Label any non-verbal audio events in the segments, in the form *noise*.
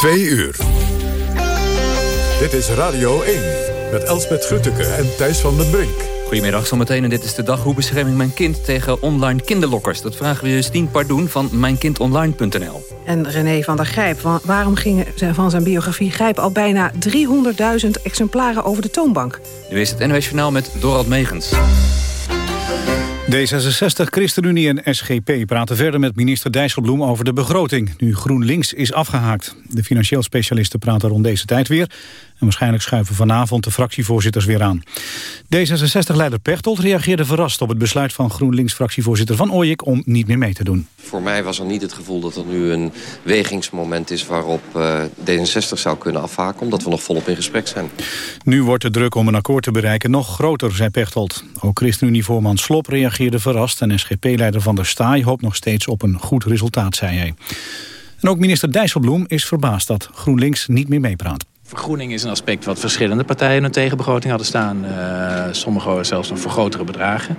Twee uur. Dit is Radio 1 met Elsbeth Grutteke en Thijs van den Brink. Goedemiddag, zometeen en dit is de dag. Hoe bescherm ik mijn kind tegen online kinderlokkers? Dat vragen we Justine Pardoen van mijnkindonline.nl. En René van der Grijp, waarom gingen van zijn biografie Grijp... al bijna 300.000 exemplaren over de toonbank? Nu is het NOS Journaal met Dorald Megens. D66, ChristenUnie en SGP praten verder met minister Dijsselbloem over de begroting, nu GroenLinks is afgehaakt. De financieel specialisten praten rond deze tijd weer en waarschijnlijk schuiven vanavond de fractievoorzitters weer aan. D66-leider Pechtold reageerde verrast op het besluit van GroenLinks-fractievoorzitter Van Ooyek om niet meer mee te doen. Voor mij was er niet het gevoel dat er nu een wegingsmoment is waarop uh, D66 zou kunnen afhaken, omdat we nog volop in gesprek zijn. Nu wordt de druk om een akkoord te bereiken nog groter, zei Pechtold. Ook ChristenUnie-voorman Slop reageerde verrast en SGP-leider Van der Staaij hoopt nog steeds op een goed resultaat, zei hij. En ook minister Dijsselbloem is verbaasd dat GroenLinks niet meer meepraat. Vergroening is een aspect wat verschillende partijen in een tegenbegroting hadden staan. Uh, sommigen zelfs nog voor grotere bedragen.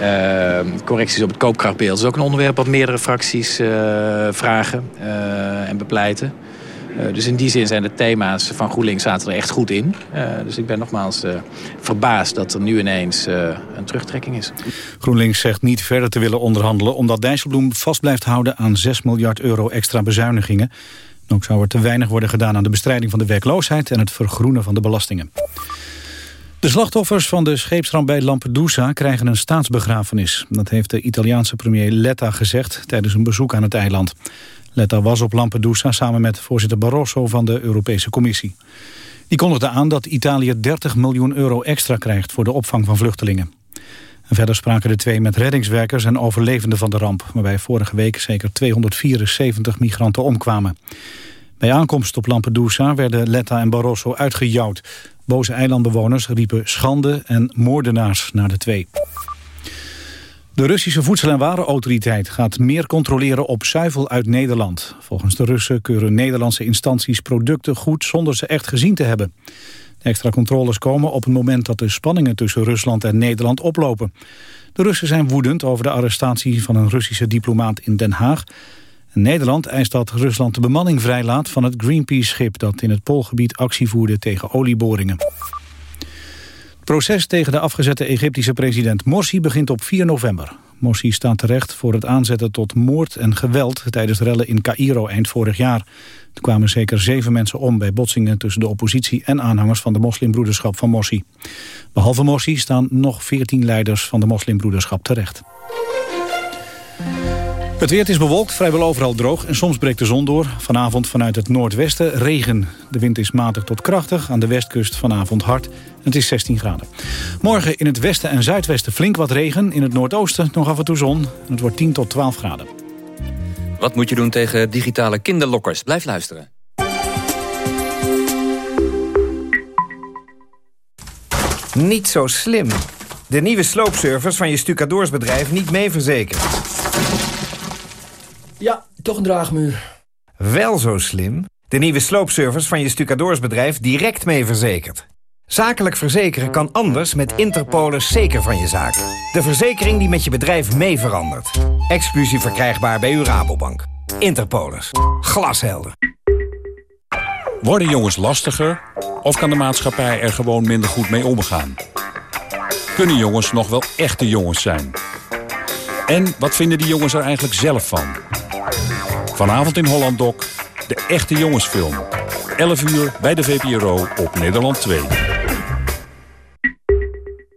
Uh, correcties op het koopkrachtbeeld is ook een onderwerp wat meerdere fracties uh, vragen en bepleiten. Dus in die zin zijn de thema's van GroenLinks zaten er echt goed in. dus ik ben nogmaals verbaasd dat er nu ineens een terugtrekking is. GroenLinks zegt niet verder te willen onderhandelen... omdat Dijsselbloem vast blijft houden aan 6 miljard euro extra bezuinigingen. Ook zou er te weinig worden gedaan aan de bestrijding van de werkloosheid... en het vergroenen van de belastingen. De slachtoffers van de scheepsramp bij Lampedusa krijgen een staatsbegrafenis. Dat heeft de Italiaanse premier Letta gezegd tijdens een bezoek aan het eiland. Letta was op Lampedusa samen met voorzitter Barroso van de Europese Commissie. Die kondigde aan dat Italië 30 miljoen euro extra krijgt voor de opvang van vluchtelingen. En verder spraken de twee met reddingswerkers en overlevenden van de ramp... waarbij vorige week zeker 274 migranten omkwamen. Bij aankomst op Lampedusa werden Letta en Barroso uitgejouwd. Boze eilandbewoners riepen schande en moordenaars naar de twee. De Russische Voedsel- en Warenautoriteit gaat meer controleren op zuivel uit Nederland. Volgens de Russen keuren Nederlandse instanties producten goed zonder ze echt gezien te hebben. Extra controles komen op het moment dat de spanningen tussen Rusland en Nederland oplopen. De Russen zijn woedend over de arrestatie van een Russische diplomaat in Den Haag. Nederland eist dat Rusland de bemanning vrijlaat van het Greenpeace-schip... dat in het Poolgebied actie voerde tegen olieboringen. Het proces tegen de afgezette Egyptische president Morsi begint op 4 november. Morsi staat terecht voor het aanzetten tot moord en geweld... tijdens rellen in Cairo eind vorig jaar. Er kwamen zeker zeven mensen om bij botsingen tussen de oppositie en aanhangers van de moslimbroederschap van Morsi. Behalve Morsi staan nog veertien leiders van de moslimbroederschap terecht. Het weer is bewolkt, vrijwel overal droog en soms breekt de zon door. Vanavond vanuit het noordwesten regen. De wind is matig tot krachtig, aan de westkust vanavond hard. Het is 16 graden. Morgen in het westen en zuidwesten flink wat regen. In het noordoosten nog af en toe zon. Het wordt 10 tot 12 graden. Wat moet je doen tegen digitale kinderlokkers? Blijf luisteren. Niet zo slim. De nieuwe sloopservice van je stucadoorsbedrijf niet mee verzekerd. Ja, toch een draagmuur. Wel zo slim. De nieuwe sloopservice van je stucadoorsbedrijf direct mee verzekerd. Zakelijk verzekeren kan anders met Interpolis zeker van je zaak. De verzekering die met je bedrijf mee verandert. Exclusief verkrijgbaar bij uw Rabobank. Interpolis. Glashelder. Worden jongens lastiger of kan de maatschappij er gewoon minder goed mee omgaan? Kunnen jongens nog wel echte jongens zijn? En wat vinden die jongens er eigenlijk zelf van? Vanavond in Holland Doc, de echte jongensfilm. 11 uur bij de VPRO op Nederland 2.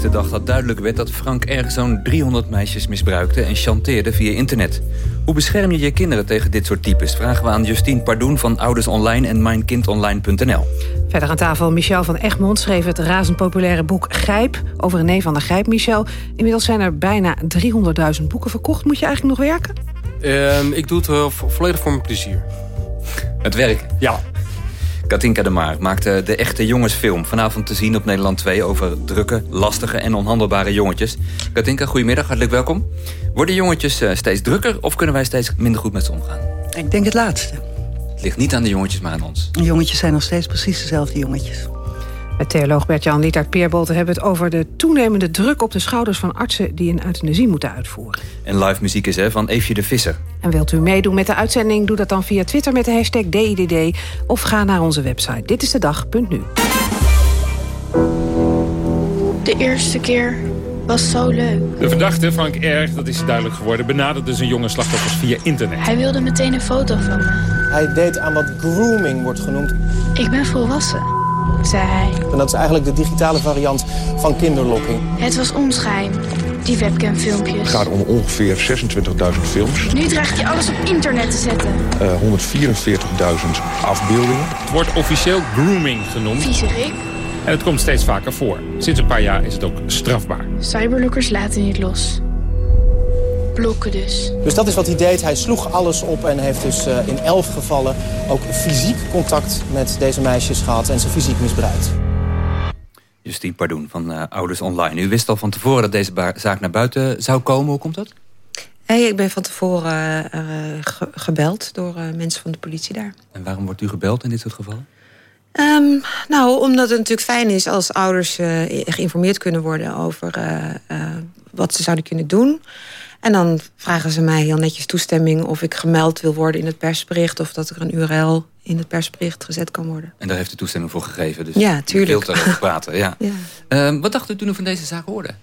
de dag dat duidelijk werd dat Frank R. zo'n 300 meisjes misbruikte en chanteerde via internet. Hoe bescherm je je kinderen tegen dit soort types? Vragen we aan Justine Pardoen van Ouders Online en mijnkindonline.nl. Verder aan tafel Michel van Egmond schreef het razend populaire boek Grijp... over René van der Grijp, Michel. Inmiddels zijn er bijna 300.000 boeken verkocht. Moet je eigenlijk nog werken? Ehm, ik doe het uh, volledig voor mijn plezier. Het werk? Ja. Katinka de Maar maakte de echte jongensfilm. Vanavond te zien op Nederland 2 over drukke, lastige en onhandelbare jongetjes. Katinka, goedemiddag, hartelijk welkom. Worden jongetjes uh, steeds drukker of kunnen wij steeds minder goed met ze omgaan? Ik denk het laatste. Het ligt niet aan de jongetjes, maar aan ons. De jongetjes zijn nog steeds precies dezelfde jongetjes. Met theoloog Bert-Jan Lietaert Peerbolte hebben we het over de toenemende druk op de schouders van artsen die een euthanasie moeten uitvoeren. En live muziek is hè, van Eefje de Visser. En wilt u meedoen met de uitzending? Doe dat dan via Twitter met de hashtag DIDD of ga naar onze website Dit is de dag.nu. De eerste keer was zo leuk. De verdachte, Frank R., dat is duidelijk geworden... benaderde zijn jonge slachtoffers via internet. Hij wilde meteen een foto van me. Hij deed aan wat grooming wordt genoemd. Ik ben volwassen, zei hij. En dat is eigenlijk de digitale variant van kinderlokking. Het was ons geheim, die webcamfilmpjes. Het gaat om ongeveer 26.000 films. Nu dreigt hij alles op internet te zetten. Uh, 144.000 afbeeldingen. Het wordt officieel grooming genoemd. Viezerik. En het komt steeds vaker voor. Sinds een paar jaar is het ook strafbaar. Cyberlookers laten niet los. Blokken dus. Dus dat is wat hij deed. Hij sloeg alles op en heeft dus uh, in elf gevallen ook fysiek contact met deze meisjes gehad en ze fysiek misbruikt. Justine Pardoen van uh, Ouders Online. U wist al van tevoren dat deze zaak naar buiten zou komen. Hoe komt dat? Hey, ik ben van tevoren uh, ge gebeld door mensen van de politie daar. En waarom wordt u gebeld in dit soort gevallen? Um, nou, omdat het natuurlijk fijn is als ouders uh, geïnformeerd kunnen worden over uh, uh, wat ze zouden kunnen doen. En dan vragen ze mij heel netjes toestemming of ik gemeld wil worden in het persbericht... of dat er een URL in het persbericht gezet kan worden. En daar heeft u toestemming voor gegeven? Dus ja, tuurlijk. U wilt daarover *laughs* praten, ja. ja. Ehm, wat dacht u toen u van deze zaak hoorde?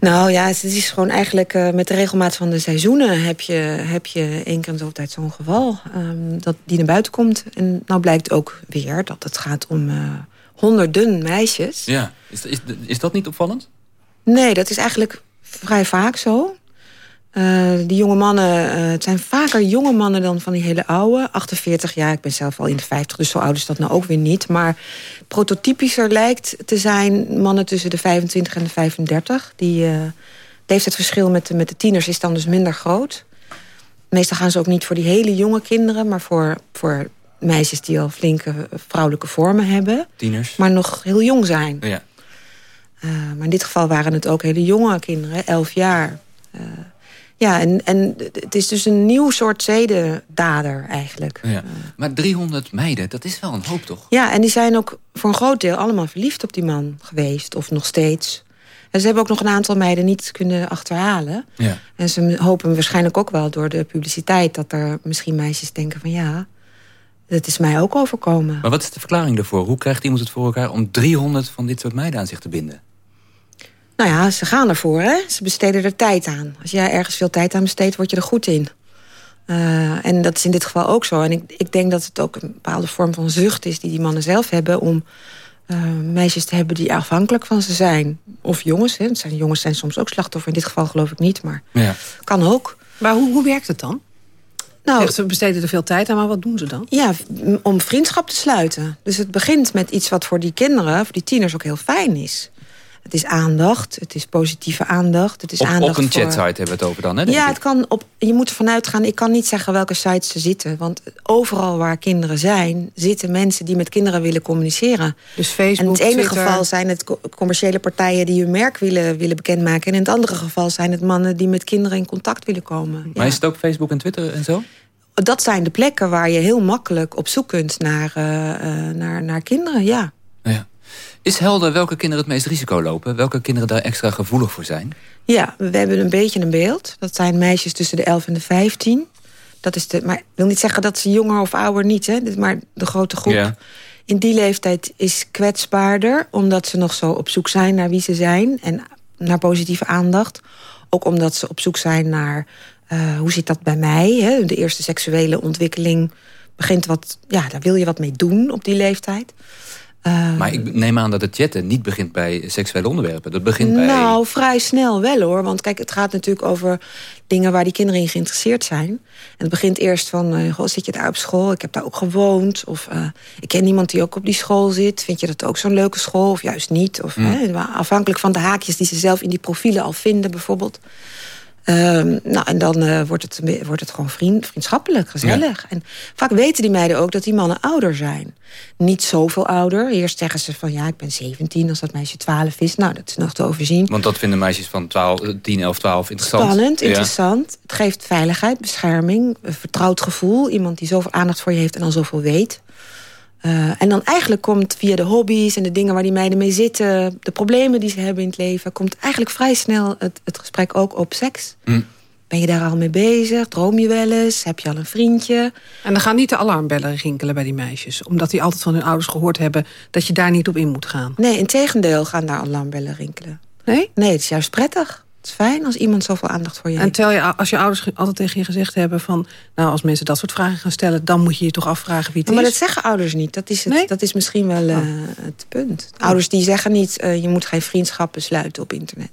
Nou ja, het is gewoon eigenlijk uh, met de regelmaat van de seizoenen... heb je, heb je één keer in zoveel tijd zo'n geval um, dat die naar buiten komt. En nou blijkt ook weer dat het gaat om uh, honderden meisjes. Ja, is, is, is dat niet opvallend? Nee, dat is eigenlijk vrij vaak zo. Uh, die jonge mannen, uh, het zijn vaker jonge mannen dan van die hele oude. 48 jaar, ik ben zelf al in de 50, dus zo oud is dat nou ook weer niet. Maar prototypischer lijkt te zijn mannen tussen de 25 en de 35. Die uh, leeftijdsverschil met de, met de tieners is dan dus minder groot. Meestal gaan ze ook niet voor die hele jonge kinderen... maar voor, voor meisjes die al flinke vrouwelijke vormen hebben. Tieners. Maar nog heel jong zijn. Ja. maar in dit geval waren het ook hele jonge kinderen, 11 jaar... Ja, en, en het is dus een nieuw soort zedendader eigenlijk. Ja. Maar 300 meiden, dat is wel een hoop toch? Ja, en die zijn ook voor een groot deel allemaal verliefd op die man geweest. Of nog steeds. En ze hebben ook nog een aantal meiden niet kunnen achterhalen. Ja. En ze hopen waarschijnlijk ook wel door de publiciteit... dat er misschien meisjes denken van ja, dat is mij ook overkomen. Maar wat is de verklaring daarvoor? Hoe krijgt iemand het voor elkaar om 300 van dit soort meiden aan zich te binden? Nou ja, ze gaan ervoor, hè. Ze besteden er tijd aan. Als jij ergens veel tijd aan besteedt, word je er goed in. Uh, en dat is in dit geval ook zo. En ik, ik denk dat het ook een bepaalde vorm van zucht is... die die mannen zelf hebben om uh, meisjes te hebben die afhankelijk van ze zijn. Of jongens, hè. Het zijn, jongens zijn soms ook slachtoffer. In dit geval geloof ik niet, maar ja. kan ook. Maar hoe, hoe werkt het dan? Nou, ze besteden er veel tijd aan, maar wat doen ze dan? Ja, om vriendschap te sluiten. Dus het begint met iets wat voor die kinderen, voor die tieners ook heel fijn is. Het is aandacht, het is positieve aandacht. Het is op, aandacht op een voor... chatsite hebben we het over dan, hè? Ja, het kan op, je moet ervan uitgaan, ik kan niet zeggen welke sites ze zitten. Want overal waar kinderen zijn, zitten mensen die met kinderen willen communiceren. Dus Facebook, En in het ene Twitter. geval zijn het commerciële partijen die hun merk willen, willen bekendmaken. En in het andere geval zijn het mannen die met kinderen in contact willen komen. Maar ja. is het ook Facebook en Twitter en zo? Dat zijn de plekken waar je heel makkelijk op zoek kunt naar, uh, uh, naar, naar kinderen, ja. Is helder welke kinderen het meest risico lopen? Welke kinderen daar extra gevoelig voor zijn? Ja, we hebben een beetje een beeld. Dat zijn meisjes tussen de 11 en de 15. Dat is de, maar ik wil niet zeggen dat ze jonger of ouder niet, hè, maar de grote groep. Ja. In die leeftijd is kwetsbaarder, omdat ze nog zo op zoek zijn naar wie ze zijn en naar positieve aandacht. Ook omdat ze op zoek zijn naar uh, hoe zit dat bij mij? Hè? De eerste seksuele ontwikkeling begint wat, ja, daar wil je wat mee doen op die leeftijd. Eh, Maar ik neem aan dat het chatten niet begint bij seksuele onderwerpen. Dat begint bij... Nou, vrij snel wel hoor. Want kijk, het gaat natuurlijk over dingen waar die kinderen in geïnteresseerd zijn. En het begint eerst van, eh, goh, zit je daar op school? Ik heb daar ook gewoond. Of eh, ik ken iemand die ook op die school zit. Vind je dat ook zo'n leuke school? Of juist niet? Of, Mm. hè, afhankelijk van de haakjes die ze zelf in die profielen al vinden bijvoorbeeld. Ehm, nou, en dan eh, wordt, het, wordt het gewoon vriend, vriendschappelijk, gezellig. En vaak weten die meiden ook dat die mannen ouder zijn. Niet zoveel ouder. Eerst zeggen ze van, ja, ik ben 17 als dat meisje 12 is. Nou, dat is nog te overzien. Want dat vinden meisjes van 12, eh, 10, 11, 12 interessant. Spannend, Ja. interessant. Het geeft veiligheid, bescherming, een vertrouwd gevoel. Iemand die zoveel aandacht voor je heeft en dan zoveel weet. Eh, en dan eigenlijk komt via de hobby's en de dingen waar die meiden mee zitten... de problemen die ze hebben in het leven... komt eigenlijk vrij snel het, het gesprek ook op seks. Hm. Ben je daar al mee bezig? Droom je wel eens? Heb je al een vriendje? En dan gaan niet de alarmbellen rinkelen bij die meisjes. Omdat die altijd van hun ouders gehoord hebben... dat je daar niet op in moet gaan. Nee, in tegendeel gaan daar alarmbellen rinkelen. Nee? Nee, het is juist prettig. Het is fijn als iemand zoveel aandacht voor je En terwijl je, als je ouders altijd tegen je gezegd hebben van... nou, als mensen dat soort vragen gaan stellen... dan moet je je toch afvragen wie het maar is. dat zeggen ouders niet. Dat is, het, dat is misschien wel eh, Oh. het punt. Ouders die zeggen niet... eh, je moet geen vriendschappen sluiten op internet.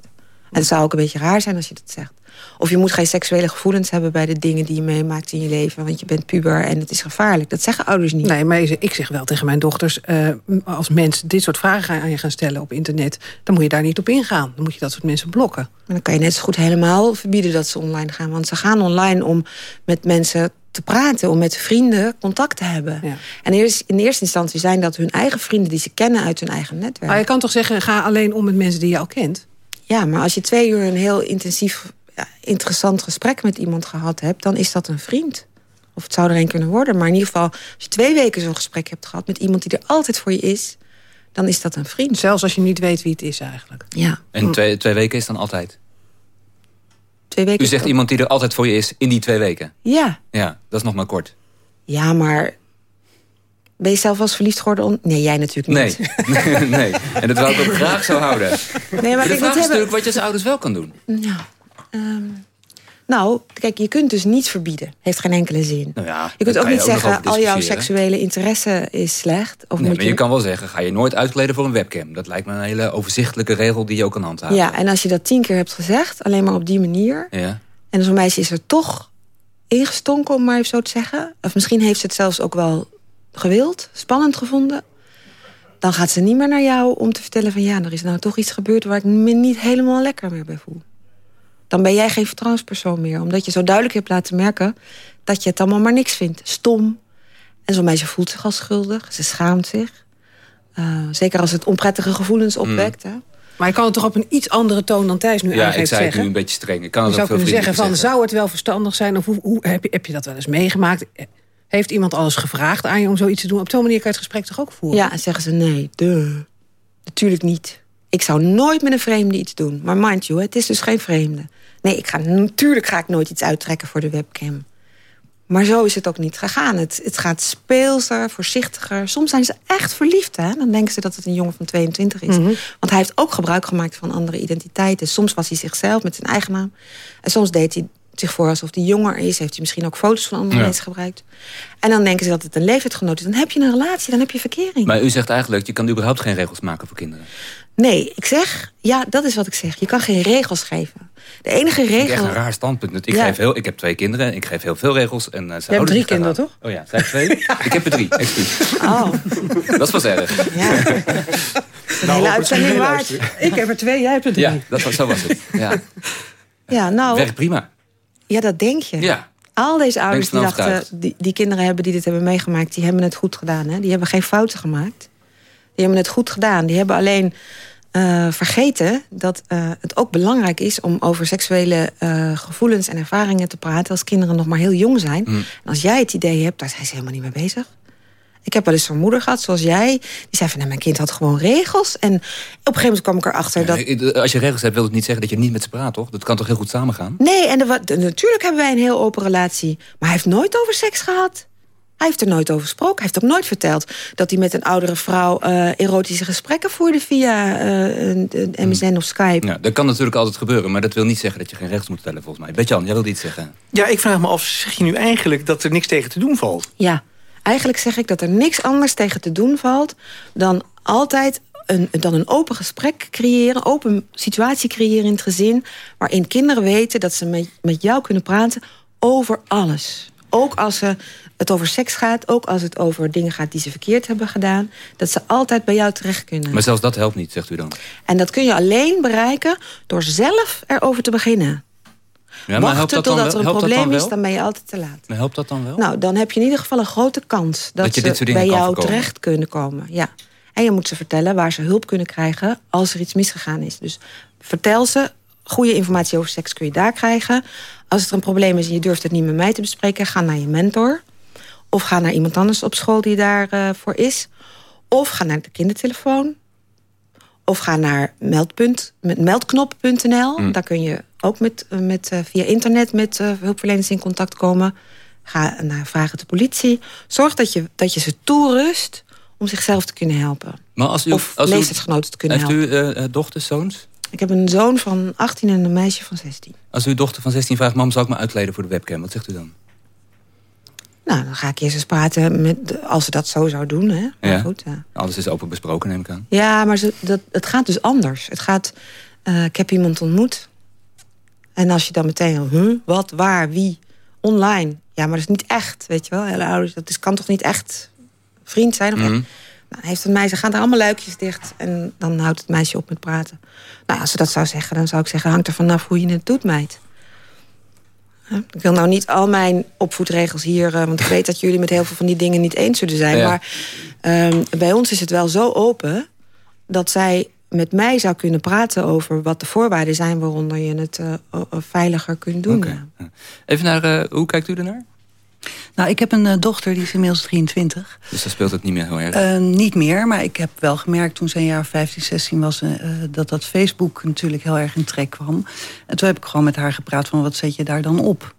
En het zou ook een beetje raar zijn als je dat zegt. Of je moet geen seksuele gevoelens hebben bij de dingen die je meemaakt in je leven. Want je bent puber en het is gevaarlijk. Dat zeggen ouders niet. Nee, maar ik zeg wel tegen mijn dochters... eh, als mensen dit soort vragen aan je gaan stellen op internet... dan moet je daar niet op ingaan. Dan moet je dat soort mensen blokken. Maar dan kan je net zo goed helemaal verbieden dat ze online gaan. Want ze gaan online om met mensen te praten, om met vrienden contact te hebben. En eerst, in eerste instantie zijn dat hun eigen vrienden die ze kennen uit hun eigen netwerk. Maar je kan toch zeggen, ga alleen om met mensen die je al kent? Ja, maar als je twee uur een heel intensief, interessant gesprek met iemand gehad hebt, dan is dat een vriend. Of het zou er een kunnen worden. Maar in ieder geval, als je twee weken zo'n gesprek hebt gehad met iemand die er altijd voor je is, dan is dat een vriend. Zelfs als je niet weet wie het is eigenlijk. Ja. En twee, twee weken is dan altijd? Twee weken U zegt iemand die er altijd voor je is in die twee weken? Ja. Ja, dat is nog maar kort. Ja, maar ben je zelf als verliefd geworden? Nee, jij natuurlijk Nee. niet. *laughs* nee. En dat wil ik ook graag zo houden. Nee, maar de kijk, vraag is hebben... natuurlijk wat je als ouders wel kan doen. Ehm, nou, kijk, je kunt dus niets verbieden. Heeft geen enkele zin. Nou ja, Je kunt ook niet zeggen, al jouw discussiëren. seksuele interesse is slecht. Of Nee, moet maar je kan wel zeggen, ga je nooit uitkleden voor een webcam. Dat lijkt me een hele overzichtelijke regel die je ook kan handhaven. Ja, en als je dat tien keer hebt gezegd, alleen maar op die manier... Ja. en zo'n meisje is er toch ingestonken, om maar even zo te zeggen... of misschien heeft ze het zelfs ook wel gewild, spannend gevonden... dan gaat ze niet meer naar jou om te vertellen van... ja, er is nou toch iets gebeurd waar ik me niet helemaal lekker meer bij voel. Dan ben jij geen vertrouwenspersoon meer. Omdat je zo duidelijk hebt laten merken... dat je het allemaal maar niks vindt. Stom. En zo'n meisje voelt zich al schuldig. Ze schaamt zich. Eh, zeker als het onprettige gevoelens opwekt. Hè? Maar je kan het toch op een iets andere toon dan Thijs nu Ja, ik eigenlijk zei het zeggen? nu een beetje streng. Ik kan Je het ook zou veel kunnen zeggen van, zou het wel verstandig zijn? Of hoe, hoe, heb, je, heb je dat wel eens meegemaakt? Heeft iemand alles gevraagd aan je om zoiets te doen? Op zo'n manier kan je het gesprek toch ook voeren? Ja, en zeggen ze nee, duh. Natuurlijk niet. Ik zou nooit met een vreemde iets doen. Maar mind you, het is dus geen vreemde. Nee, ik ga, natuurlijk ga ik nooit iets uittrekken voor de webcam. Maar zo is het ook niet gegaan. Het, het gaat speelser, voorzichtiger. Soms zijn ze echt verliefd. Hè? Dan denken ze dat het een jongen van 22 is. Want hij heeft ook gebruik gemaakt van andere identiteiten. Soms was hij zichzelf met zijn eigen naam. En soms deed hij zich voor alsof hij jonger is. Heeft hij misschien ook foto's van andere Ja. mensen gebruikt. En dan denken ze dat het een leeftijdsgenoot is. Dan heb je een relatie, dan heb je verkering. Maar u zegt eigenlijk, je kan überhaupt geen regels maken voor kinderen. Nee, ik zeg, ja, dat is wat ik zeg. Je kan geen regels geven. De enige Dat is echt regel... een raar standpunt. Ik, Ja. geef heel, ik heb twee kinderen, ik geef heel veel regels. En, uh, Je hebt drie kinderen, toch? Oh ja, zijn er twee? *laughs* Ik heb er drie, excuus. Oh. *laughs* Dat is pas erg. *laughs* Een hele uitzending waard. Ik heb er twee, jij hebt er drie. Ja, dat was, zo was het. Ja. Ja, nou, Werkt prima. Ja, dat denk je. Ja. Al deze ouders die dachten, die, die kinderen hebben die dit hebben meegemaakt, die hebben het goed gedaan. Hè? Die hebben geen fouten gemaakt. Die hebben het goed gedaan. Die hebben alleen eh, vergeten dat eh, het ook belangrijk is om over seksuele eh, gevoelens en ervaringen te praten als kinderen nog maar heel jong zijn. Mm. En als jij het idee hebt, daar zijn ze helemaal niet mee bezig. Ik heb wel eens zo'n moeder gehad, zoals jij. Die zei van, nou, mijn kind had gewoon regels. En op een gegeven moment kwam ik erachter dat... Ja, Als je regels hebt, wil het niet zeggen dat je niet met ze praat, toch? Dat kan toch heel goed samengaan? Nee, en de, wa- de- natuurlijk hebben wij een heel open relatie. Maar hij heeft nooit over seks gehad. Hij heeft er nooit over gesproken. Hij heeft ook nooit verteld dat hij met een oudere vrouw... eh, erotische gesprekken voerde via eh, een, een MSN of Skype. Ja, dat kan natuurlijk altijd gebeuren, maar dat wil niet zeggen dat je geen regels moet stellen, volgens mij. Betjan, jij wilde iets zeggen. Ja, ik vraag me af, zeg je nu eigenlijk dat er niks tegen te doen valt? Ja, eigenlijk zeg ik dat er niks anders tegen te doen valt... dan altijd een, dan een open gesprek creëren, open situatie creëren in het gezin, waarin kinderen weten dat ze met, met jou kunnen praten over alles. Ook als ze het over seks gaat, ook als het over dingen gaat die ze verkeerd hebben gedaan, dat ze altijd bij jou terecht kunnen. Maar zelfs dat helpt niet, zegt u dan? En dat kun je alleen bereiken door zelf erover te beginnen. Ja, maar Wachten totdat er een probleem is, dan ben je altijd te laat. Maar helpt dat dan wel? Nou, dan heb je in ieder geval een grote kans dat, Dat je dit ze soort bij jou voorkomen. terecht kunnen komen. Ja. En je moet ze vertellen waar ze hulp kunnen krijgen als er iets misgegaan is. Dus vertel ze, goede informatie over seks kun je daar krijgen. Als er een probleem is en je durft het niet met mij te bespreken... ga naar je mentor. Of ga naar iemand anders op school die daarvoor voor is. Of ga naar de kindertelefoon. Of ga naar meldpunt, met meldknop.nl. Mm. Daar kun je ook met, eh, met, eh, via internet met eh, hulpverleners in contact komen. Ga naar vragen de politie. Zorg dat je, dat je ze toerust om zichzelf te kunnen helpen. Maar als u, of als u- leeftijdsgenoten te kunnen heeft helpen. u eh, eh, dochters, zoons? Ik heb een zoon van 18 en een meisje van 16. Als uw dochter van 16 vraagt, mam, zou ik me uitkleden voor de webcam? Wat zegt u dan? Nou, dan ga ik eerst eens praten met, de- als ze dat zo zou doen. Hè? Maar Ja. goed, ja. Alles is open besproken, neem ik aan. Ja, maar ze, dat, het gaat dus anders. Het gaat, ik heb iemand ontmoet. En als je dan meteen, huh, wat, waar, wie, online. Ja, maar dat is niet echt, weet je wel. Hele ouders, dat is, kan toch niet echt vriend zijn? Of? Mhm. Nou, heeft het meisje, gaan er allemaal luikjes dicht. En dan houdt het meisje op met praten. Nou, als ze dat zou zeggen, dan zou ik zeggen... hangt er vanaf hoe je het doet, meid. Ik wil nou niet al mijn opvoedregels hier... eh, want ik weet dat jullie met heel veel van die dingen niet eens zullen zijn. Ja. Maar ehm, bij ons is het wel zo open... dat zij met mij zou kunnen praten over wat de voorwaarden zijn... waaronder je het eh, veiliger kunt doen. Ja. Even naar, eh, hoe kijkt u ernaar? Nou, ik heb een eh, dochter, die is inmiddels 23. Dus dat speelt het niet meer heel erg. Eh, niet meer, maar ik heb wel gemerkt toen ze een jaar 15, 16 was... dat dat Facebook natuurlijk heel erg in trek kwam. En toen heb ik gewoon met haar gepraat van wat zet je daar dan op?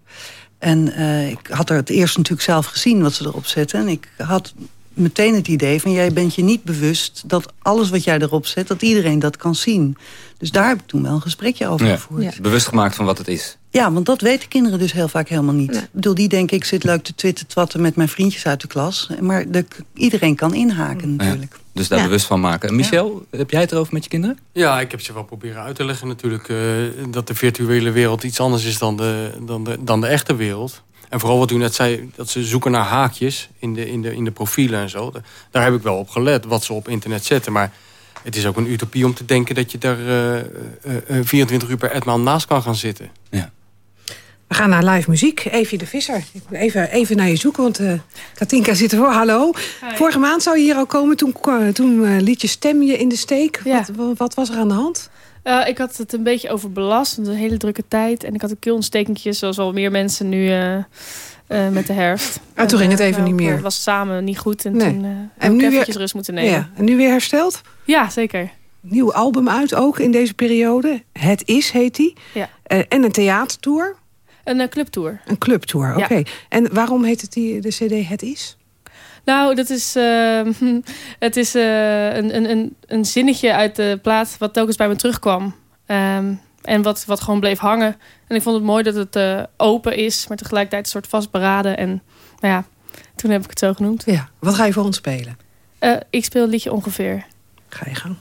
En eh, ik had er het eerst natuurlijk zelf gezien wat ze erop zetten. En ik had meteen het idee van jij bent je niet bewust... dat alles wat jij erop zet, dat iedereen dat kan zien. Dus daar heb ik toen wel een gesprekje over Ja. gevoerd. Bewust gemaakt van wat het is. Ja, want dat weten kinderen dus heel vaak helemaal niet. Ik bedoel, die denken, ik zit leuk te twitten twatten met mijn vriendjes uit de klas. Maar de, iedereen kan inhaken natuurlijk. Ja. Dus daar Ja. bewust van maken. En Michel, heb jij het erover met je kinderen? Ja, ik heb ze wel proberen uit te leggen natuurlijk... eh, dat de virtuele wereld iets anders is dan de, dan, de, dan de echte wereld. En vooral wat u net zei, dat ze zoeken naar haakjes in de, in de, in de profielen en zo. Daar heb ik wel op gelet, wat ze op internet zetten. Maar het is ook een utopie om te denken dat je daar eh, eh, eh, 24 uur per etmaal naast kan gaan zitten. We gaan naar live muziek. Evie de Visser. Ik moet even, even naar je zoeken, want eh Katinka zit ervoor. Hallo. Vorige maand zou je hier al komen. Toen, toen eh, liet je stem je in de steek. Wat, wat, wat was er aan de hand? Eh, ik had het een beetje overbelast. Een hele drukke tijd. En ik had een keelontstekentjes, zoals wel meer mensen nu eh, eh, met de herfst. Ah, toen ging het En, even niet meer. Het was samen niet goed. En Nee. toen En heb nu weer- eventjes rust moeten nemen. Ja. En nu weer hersteld? Ja, zeker. Nieuw album uit ook in deze periode. Het is, heet die. Ja. En een theatertour. Een clubtour. Een clubtour, oké. Ja. En waarom heet het die, de cd Het is? Nou, dat is, eh, *laughs* het is eh, een, een, een, een zinnetje uit de plaat wat telkens bij me terugkwam. Ehm, en wat, wat gewoon bleef hangen. En ik vond het mooi dat het eh, open is, maar tegelijkertijd een soort vastberaden. En nou ja, toen heb ik het zo genoemd. Ja, wat ga je voor ons spelen? Ik speel liedje ongeveer. Ga je gang.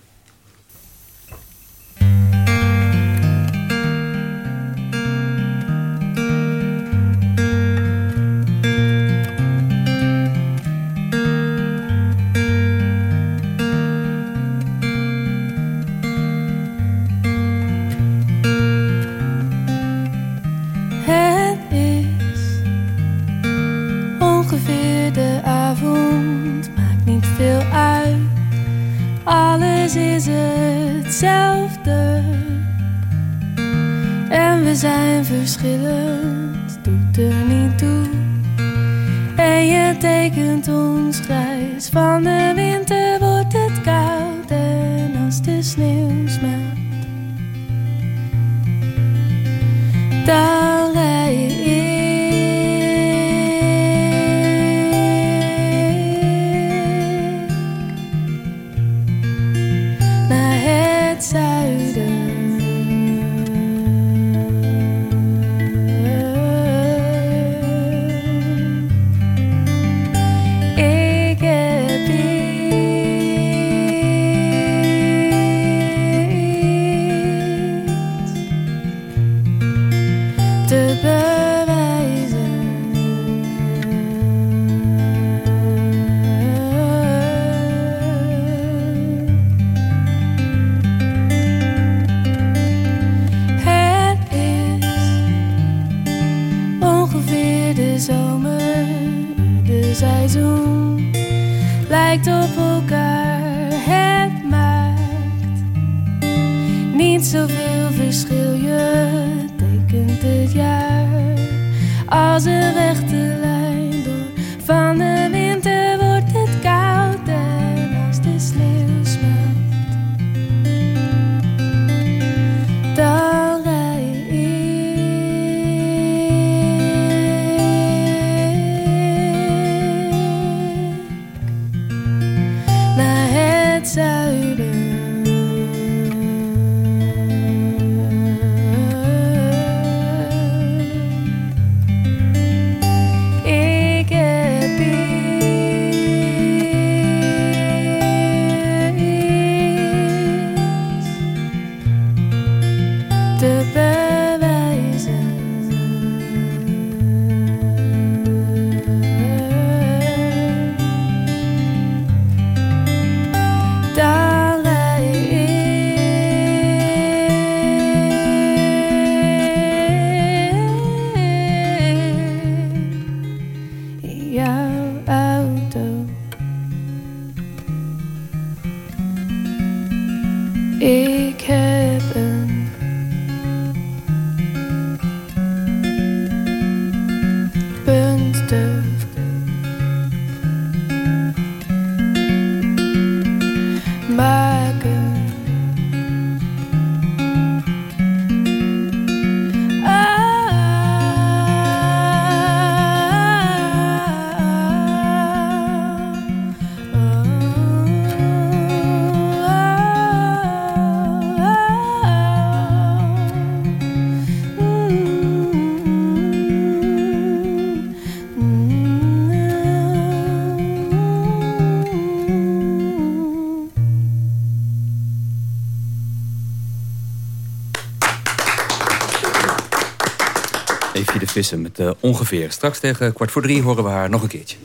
Eh, ongeveer. Straks tegen kwart voor drie horen we haar nog een keertje.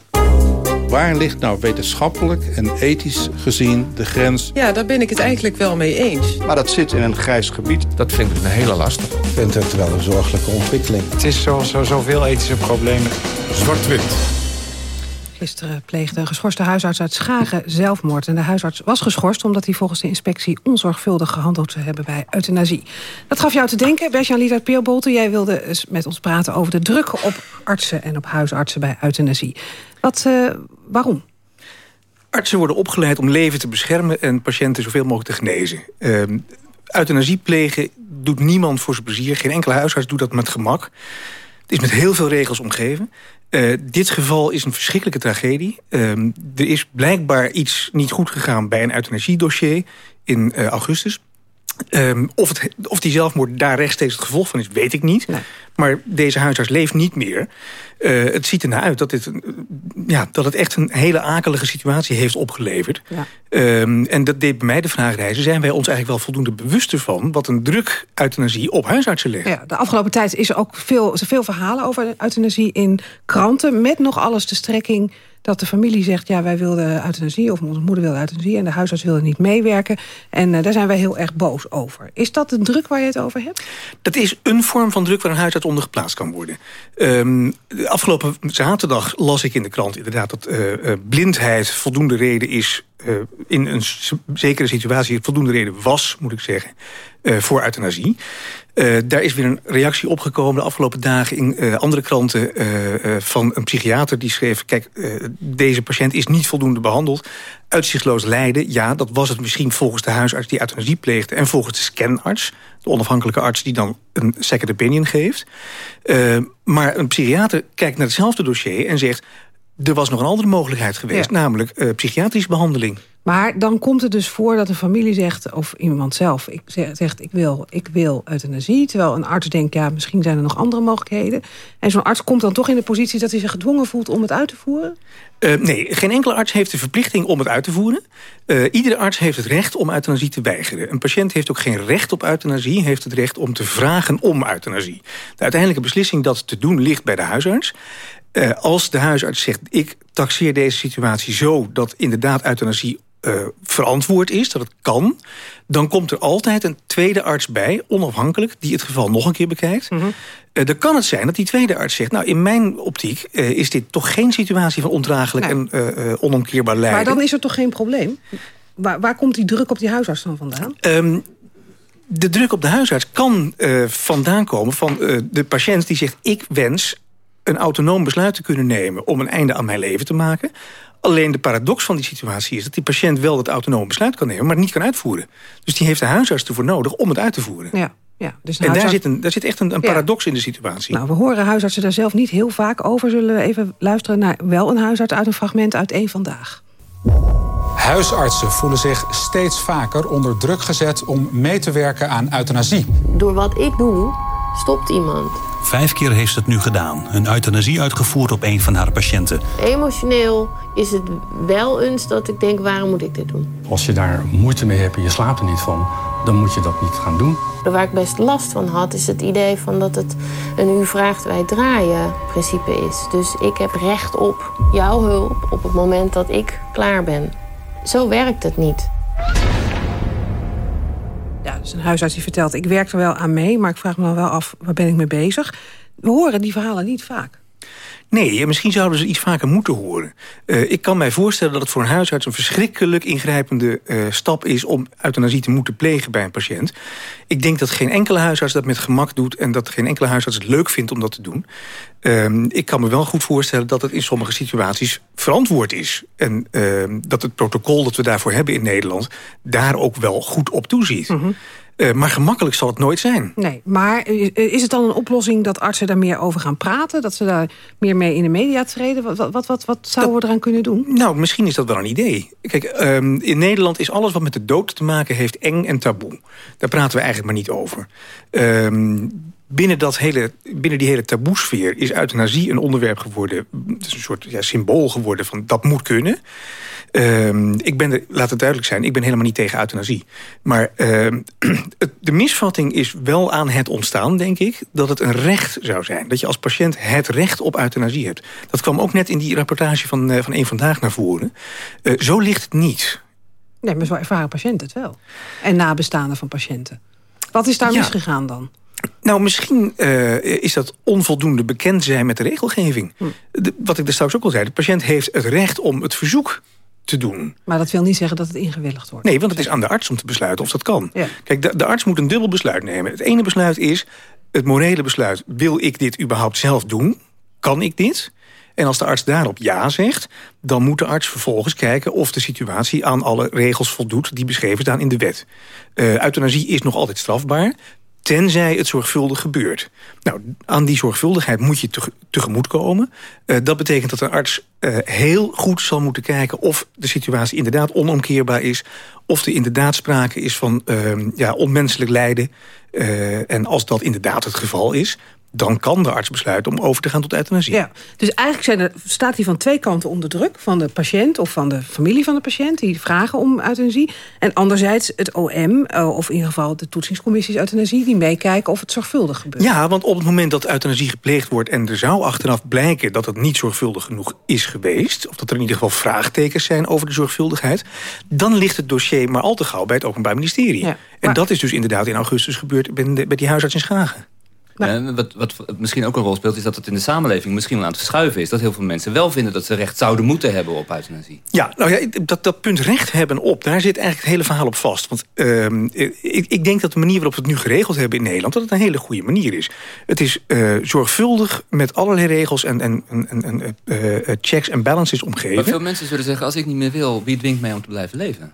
Waar ligt nou wetenschappelijk en ethisch gezien de grens? Ja, daar ben ik het eigenlijk wel mee eens. Maar dat zit in een grijs gebied. Dat vind ik een hele lastig. Ik vind het wel een zorgelijke ontwikkeling. Het is zoals zo, zoveel ethische problemen. Zwart-wit. Gisteren pleegde een geschorste huisarts uit Schagen zelfmoord. En de huisarts was geschorst omdat hij volgens de inspectie... onzorgvuldig gehandeld zou hebben bij euthanasie. Dat gaf jou te denken, Bertjan Liedert Peerbolte. Jij wilde met ons praten over de druk op artsen... en op huisartsen bij euthanasie. Wat, eh, waarom? Artsen worden opgeleid om leven te beschermen... en patiënten zoveel mogelijk te genezen. Ehm, euthanasie plegen doet niemand voor zijn plezier. Geen enkele huisarts doet dat met gemak. Het is met heel veel regels omgeven. Uh, dit geval is een verschrikkelijke tragedie. Uh, er is blijkbaar iets niet goed gegaan bij een euthanasiedossier in uh, augustus. Um, of, het, of die zelfmoord daar rechtstreeks het gevolg van is, weet ik niet. Nee. Maar deze huisarts leeft niet meer. Uh, het ziet ernaar uit dat, dit, ja, dat het echt een hele akelige situatie heeft opgeleverd. Ja. Um, en dat deed bij mij de vraag reizen... zijn wij ons eigenlijk wel voldoende bewust ervan... wat een druk euthanasie op huisartsen legt? Ja, de afgelopen tijd is er ook veel, veel verhalen over euthanasie in kranten... met nog alles de strekking dat de familie zegt... ja, wij wilden euthanasie of onze moeder wilde euthanasie... en de huisarts wilde niet meewerken. En uh, daar zijn wij heel erg boos over. Is dat de druk waar je het over hebt? Dat is een vorm van druk waar een huisarts onder geplaatst kan worden. Um, de afgelopen zaterdag las ik in de krant inderdaad... dat uh, uh, blindheid voldoende reden is... in een zekere situatie voldoende reden was, moet ik zeggen... voor euthanasie. Uh, daar is weer een reactie opgekomen de afgelopen dagen in uh, andere kranten uh, van een psychiater die schreef... kijk, deze patiënt is niet voldoende behandeld. Uitzichtloos lijden, ja, dat was het misschien volgens de huisarts die euthanasie pleegde... en volgens de scanarts, de onafhankelijke arts die dan een second opinion geeft. maar een psychiater kijkt naar hetzelfde dossier en zegt... er was nog een andere mogelijkheid geweest, ja. namelijk psychiatrische behandeling. Maar dan komt het dus voor dat een familie zegt, of iemand zelf ik zeg, zegt... Ik wil, ik wil euthanasie, terwijl een arts denkt... ja, misschien zijn er nog andere mogelijkheden. En zo'n arts komt dan toch in de positie dat hij zich gedwongen voelt om het uit te voeren? Uh, nee, geen enkele arts heeft de verplichting om het uit te voeren. Uh, iedere arts heeft het recht om euthanasie te weigeren. Een patiënt heeft ook geen recht op euthanasie... heeft het recht om te vragen om euthanasie. De uiteindelijke beslissing dat te doen ligt bij de huisarts... Uh, als de huisarts zegt, ik taxeer deze situatie zo... dat inderdaad euthanasie uh, verantwoord is, dat het kan... dan komt er altijd een tweede arts bij, onafhankelijk... die het geval nog een keer bekijkt. Mm dan kan het zijn dat die tweede arts zegt... nou, in mijn optiek uh, is dit toch geen situatie van ondraaglijk... en onomkeerbaar lijden. Maar dan is er toch geen probleem? Waar, waar komt die druk op die huisarts dan vandaan? Um, de druk op de huisarts kan vandaan komen van de patiënt die zegt... ik wens een autonoom besluit te kunnen nemen... om een einde aan mijn leven te maken... Alleen de paradox van die situatie is dat die patiënt wel dat autonome besluit kan nemen... maar het niet kan uitvoeren. Dus die heeft de huisarts ervoor nodig om het uit te voeren. Ja. Ja, dus en daar, zit een, daar zit echt een, een paradox in de situatie. Nou, we horen huisartsen daar zelf niet heel vaak over. Zullen we even luisteren naar wel een huisarts uit een fragment uit één Vandaag. Huisartsen voelen zich steeds vaker onder druk gezet om mee te werken aan euthanasie. Door wat ik doe, stopt iemand. Vijf keer heeft ze het nu gedaan. Een euthanasie uitgevoerd op een van haar patiënten. Emotioneel is het wel eens dat ik denk, waarom moet ik dit doen? Als je daar moeite mee hebt en je slaapt er niet van... dan moet je dat niet gaan doen. Waar ik best last van had, is het idee van dat het een u vraagt, wij draaien principe is. Dus ik heb recht op jouw hulp op het moment dat ik klaar ben. Zo werkt het niet. Dus een huisarts die vertelt, ik werk er wel aan mee... maar ik vraag me dan wel af, waar ben ik mee bezig? We horen die verhalen niet vaak. Nee, misschien zouden ze iets vaker moeten horen. Uh, ik kan mij voorstellen dat het voor een huisarts... een verschrikkelijk ingrijpende uh, stap is... om euthanasie te moeten plegen bij een patiënt. Ik denk dat geen enkele huisarts dat met gemak doet... en dat geen enkele huisarts het leuk vindt om dat te doen. Uh, ik kan me wel goed voorstellen dat het in sommige situaties verantwoord is. En ehm, dat het protocol dat we daarvoor hebben in Nederland... daar ook wel goed op toeziet. Mm uh, maar gemakkelijk zal het nooit zijn. Nee, maar is het dan een oplossing dat artsen daar meer over gaan praten? Dat ze daar meer mee in de media treden? Wat, wat, wat, wat zouden we eraan kunnen doen? Nou, misschien is dat wel een idee. Kijk, um, in Nederland is alles wat met de dood te maken heeft eng en taboe. Daar praten we eigenlijk maar niet over. Um, binnen, dat hele, binnen die hele taboesfeer is euthanasie een onderwerp geworden. Het is een soort ja, symbool geworden van dat moet kunnen. Uh, ik ben er, laat het duidelijk zijn, ik ben helemaal niet tegen euthanasie. Maar *clears throat* uh, de misvatting is wel aan het ontstaan, denk ik... dat het een recht zou zijn. Dat je als patiënt het recht op euthanasie hebt. Dat kwam ook net in die rapportage van, uh, van Eén Vandaag naar voren. Uh, zo ligt het niet. Nee, maar zo ervaren patiënten het wel. En nabestaanden van patiënten. Wat is daar ja. misgegaan dan? Nou, misschien uh, is dat onvoldoende bekend zijn met de regelgeving. Hm. De, wat ik er straks ook al zei, de patiënt heeft het recht om het verzoek te doen. Maar dat wil niet zeggen dat het ingewilligd wordt. Nee, want het is aan de arts om te besluiten of dat kan. Ja. Kijk, de, de arts moet een dubbel besluit nemen. Het ene besluit is het morele besluit. Wil ik dit überhaupt zelf doen? Kan ik dit? En als de arts daarop ja zegt... dan moet de arts vervolgens kijken of de situatie aan alle regels voldoet... die beschreven staan in de wet. Uh, euthanasie is nog altijd strafbaar tenzij het zorgvuldig gebeurt. Nou, aan die zorgvuldigheid moet je te, tegemoetkomen. Uh, dat betekent dat een arts uh, heel goed zal moeten kijken... of de situatie inderdaad onomkeerbaar is... of er inderdaad sprake is van uh, ja, onmenselijk lijden. Uh, en als dat inderdaad het geval is dan kan de arts besluiten om over te gaan tot euthanasie. Ja, dus eigenlijk zijn er, staat hij van twee kanten onder druk. Van de patiënt of van de familie van de patiënt. Die vragen om euthanasie. En anderzijds het OM, eh, of in ieder geval de toetsingscommissies euthanasie... die meekijken of het zorgvuldig gebeurt. Ja, want op het moment dat euthanasie gepleegd wordt... en er zou achteraf blijken dat het niet zorgvuldig genoeg is geweest... of dat er in ieder geval vraagtekens zijn over de zorgvuldigheid... dan ligt het dossier maar al te gauw bij het Openbaar Ministerie. Ja, maar... En dat is dus inderdaad in augustus gebeurd bij die huisarts in Schagen. Nou. wat, wat misschien ook een rol speelt... is dat het in de samenleving misschien wel aan het verschuiven is. Dat heel veel mensen wel vinden dat ze recht zouden moeten hebben op euthanasie. Ja, nou ja, dat, dat punt recht hebben op... daar zit eigenlijk het hele verhaal op vast. Want uh, ik, ik, denk dat de manier waarop we het nu geregeld hebben in Nederland... dat het een hele goede manier is. Het is uh, zorgvuldig met allerlei regels en, en, en, en uh, checks en balances omgeven. Maar veel mensen zullen zeggen... als ik niet meer wil, wie dwingt mij om te blijven leven?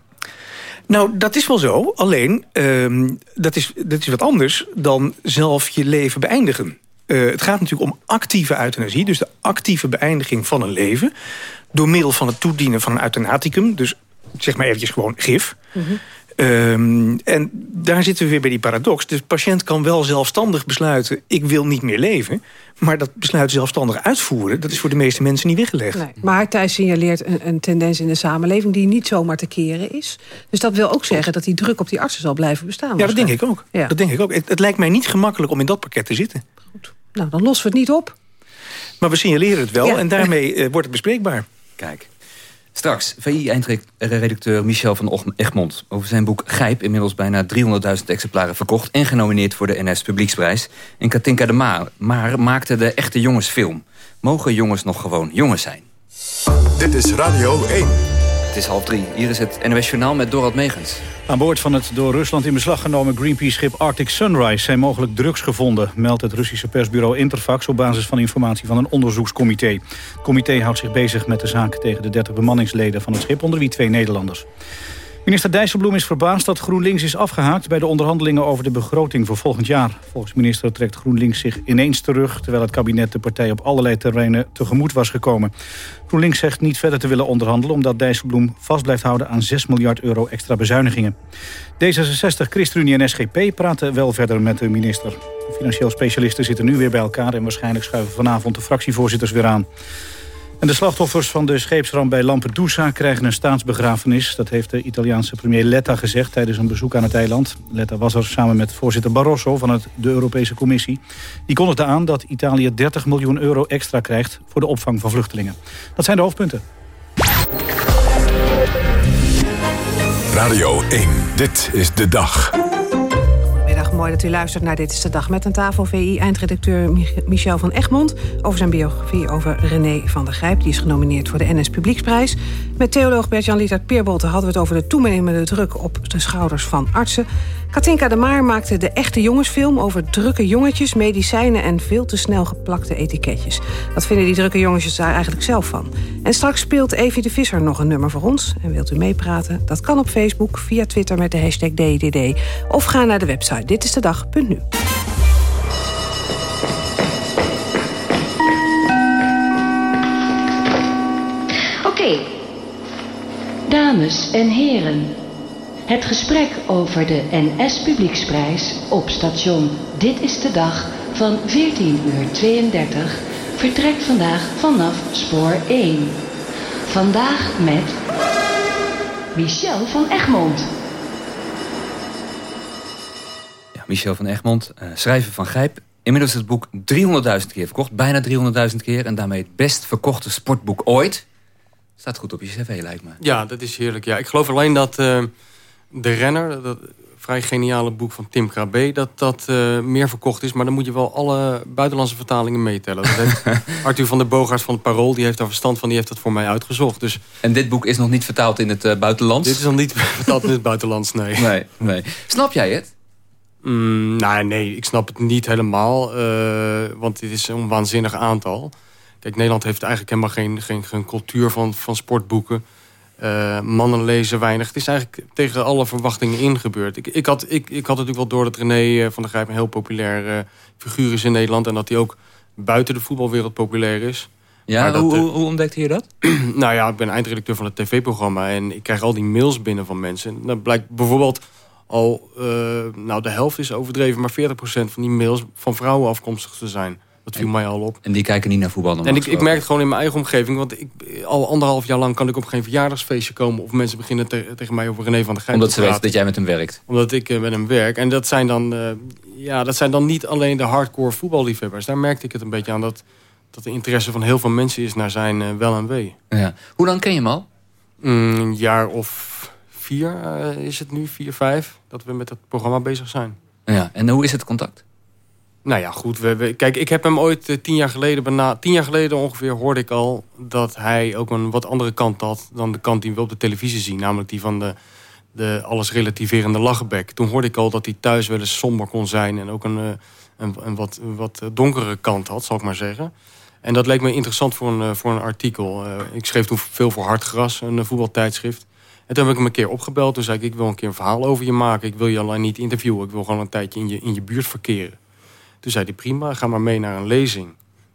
Nou, dat is wel zo. Alleen, uh, dat, is, dat is wat anders dan zelf je leven beëindigen. Uh, het gaat natuurlijk om actieve euthanasie. Dus de actieve beëindiging van een leven. Door middel van het toedienen van een euthanaticum. Dus zeg maar eventjes gewoon gif. -hmm. Um, en daar zitten we weer bij die paradox. De patiënt kan wel zelfstandig besluiten... ik wil niet meer leven. Maar dat besluit zelfstandig uitvoeren... dat is voor de meeste mensen niet weggelegd. Nee, maar Thijs signaleert een, een, tendens in de samenleving... die niet zomaar te keren is. Dus dat wil ook zeggen dat die druk op die artsen zal blijven bestaan. Ja, dat denk ik ook. Ja. Dat denk ik ook. Het, het, lijkt mij niet gemakkelijk om in dat pakket te zitten. Goed. Nou, dan lossen we het niet op. Maar we signaleren het wel ja. en daarmee uh, wordt het bespreekbaar. Kijk. Straks VI-eindredacteur Michel van Egmond over zijn boek Gijp. Inmiddels bijna 300.000 exemplaren verkocht en genomineerd voor de NS Publieksprijs. En Katinka de Maar, maar maakte de echte jongensfilm. Mogen jongens nog gewoon jongens zijn? Dit is Radio 1. Het is half drie. Hier is het NOS Journaal met Dorald Megens. Aan boord van het door Rusland in beslag genomen Greenpeace-schip Arctic Sunrise... zijn mogelijk drugs gevonden, meldt het Russische persbureau Interfax... op basis van informatie van een onderzoekscomité. Het comité houdt zich bezig met de zaak tegen de 30 bemanningsleden van het schip... onder wie twee Nederlanders. Minister Dijsselbloem is verbaasd dat GroenLinks is afgehaakt... bij de onderhandelingen over de begroting voor volgend jaar. Volgens minister trekt GroenLinks zich ineens terug... terwijl het kabinet de partij op allerlei terreinen tegemoet was gekomen. GroenLinks zegt niet verder te willen onderhandelen... omdat Dijsselbloem vast blijft houden aan 6 miljard euro extra bezuinigingen. D66, ChristenUnie en SGP praten wel verder met de minister. De financieel specialisten zitten nu weer bij elkaar... en waarschijnlijk schuiven vanavond de fractievoorzitters weer aan. En de slachtoffers van de scheepsramp bij Lampedusa krijgen een staatsbegrafenis. Dat heeft de Italiaanse premier Letta gezegd tijdens een bezoek aan het eiland. Letta was er samen met voorzitter Barroso van het, de Europese Commissie. Die kondigde aan dat Italië 30 miljoen euro extra krijgt voor de opvang van vluchtelingen. Dat zijn de hoofdpunten. Radio 1, dit is de dag mooi dat u luistert naar Dit is de Dag. Met een tafel VI-eindredacteur Michel van Egmond... over zijn biografie over René van der Grijp. Die is genomineerd voor de NS Publieksprijs. Met theoloog Bert-Jan Lietert hadden we het over de toenemende druk... op de schouders van artsen. Katinka de Maar maakte de echte jongensfilm over drukke jongetjes... medicijnen en veel te snel geplakte etiketjes. Wat vinden die drukke jongetjes daar eigenlijk zelf van? En straks speelt Evie de Visser nog een nummer voor ons. En wilt u meepraten? Dat kan op Facebook, via Twitter met de hashtag DDD. Of ga naar de website Dit is de dag.nu. Oké, dames en heren... Het gesprek over de NS Publieksprijs op station Dit is de Dag van 14.32 uur vertrekt vandaag vanaf spoor 1. Vandaag met Michel van Egmond. Ja, Michel van Egmond, uh, schrijver van Gijp. Inmiddels is het boek 300.000 keer verkocht, bijna 300.000 keer. En daarmee het best verkochte sportboek ooit. Staat goed op je cv, lijkt me. Ja, dat is heerlijk. Ja, ik geloof alleen dat... Uh, de Renner, dat vrij geniale boek van Tim Krabbe... dat dat uh, meer verkocht is. Maar dan moet je wel alle buitenlandse vertalingen meetellen. *laughs* Arthur van der Boogaard van het Parool, die heeft daar verstand van... die heeft dat voor mij uitgezocht. Dus... En dit boek is nog niet vertaald in het uh, buitenlands? Dit is nog niet *laughs* vertaald in het buitenlands, nee. nee, nee. Snap jij het? Mm, nou, nee, ik snap het niet helemaal. Uh, want dit is een waanzinnig aantal. Kijk, Nederland heeft eigenlijk helemaal geen, geen, geen cultuur van, van sportboeken... Uh, mannen lezen weinig. Het is eigenlijk tegen alle verwachtingen ingebeurd. Ik, ik, had, ik, ik had natuurlijk wel door dat René eh, van der Grijp... een heel populair uh, figuur is in Nederland... en dat hij ook buiten de voetbalwereld populair is. Ja, dat, hoe, hoe, ontdekte je dat? *clears throat* nou ja, ik ben eindredacteur van het tv-programma... en ik krijg al die mails binnen van mensen. En dan blijkt bijvoorbeeld al... nou, de helft is overdreven... maar 40% van die mails van vrouwen afkomstig te zijn. Dat viel mij al op. En die kijken niet naar voetbal? En ik, ik merk het gewoon in mijn eigen omgeving. Want ik, al anderhalf jaar lang kan ik op geen verjaardagsfeestje komen... of mensen beginnen tegen mij over René van der Gijp Omdat ze weten dat jij met hem werkt? Omdat ik uh, met hem werk. En dat zijn, dan, uh, ja, dat zijn dan niet alleen de hardcore voetballiefhebbers. Daar merkte ik het een beetje aan dat, dat de interesse van heel veel mensen is... naar zijn uh, wel en wee. Ja. Hoe lang ken je hem al? Mm, een jaar of vier is het nu, vier, vijf... dat we met het programma bezig zijn. Ja. En hoe is het contact? Nou ja, goed. Kijk, ik heb hem ooit uh, tien jaar geleden... Bijna, tien jaar geleden ongeveer hoorde ik al... dat hij ook een wat andere kant had... dan de kant die we op de televisie zien. Namelijk die van de, de alles relativerende lachenbek. Toen hoorde ik al dat hij thuis wel eens somber kon zijn... en ook een, uh, een, een, wat, wat donkere kant had, zal ik maar zeggen. En dat leek me interessant voor een, voor een artikel. ik schreef toen veel voor Hartgras, een voetbaltijdschrift. En toen heb ik hem een keer opgebeld. Toen zei ik, ik wil een keer een verhaal over je maken. Ik wil je alleen niet interviewen. Ik wil gewoon een tijdje in je, in je buurt verkeren. Toen zei hij, prima, ga maar mee naar een lezing.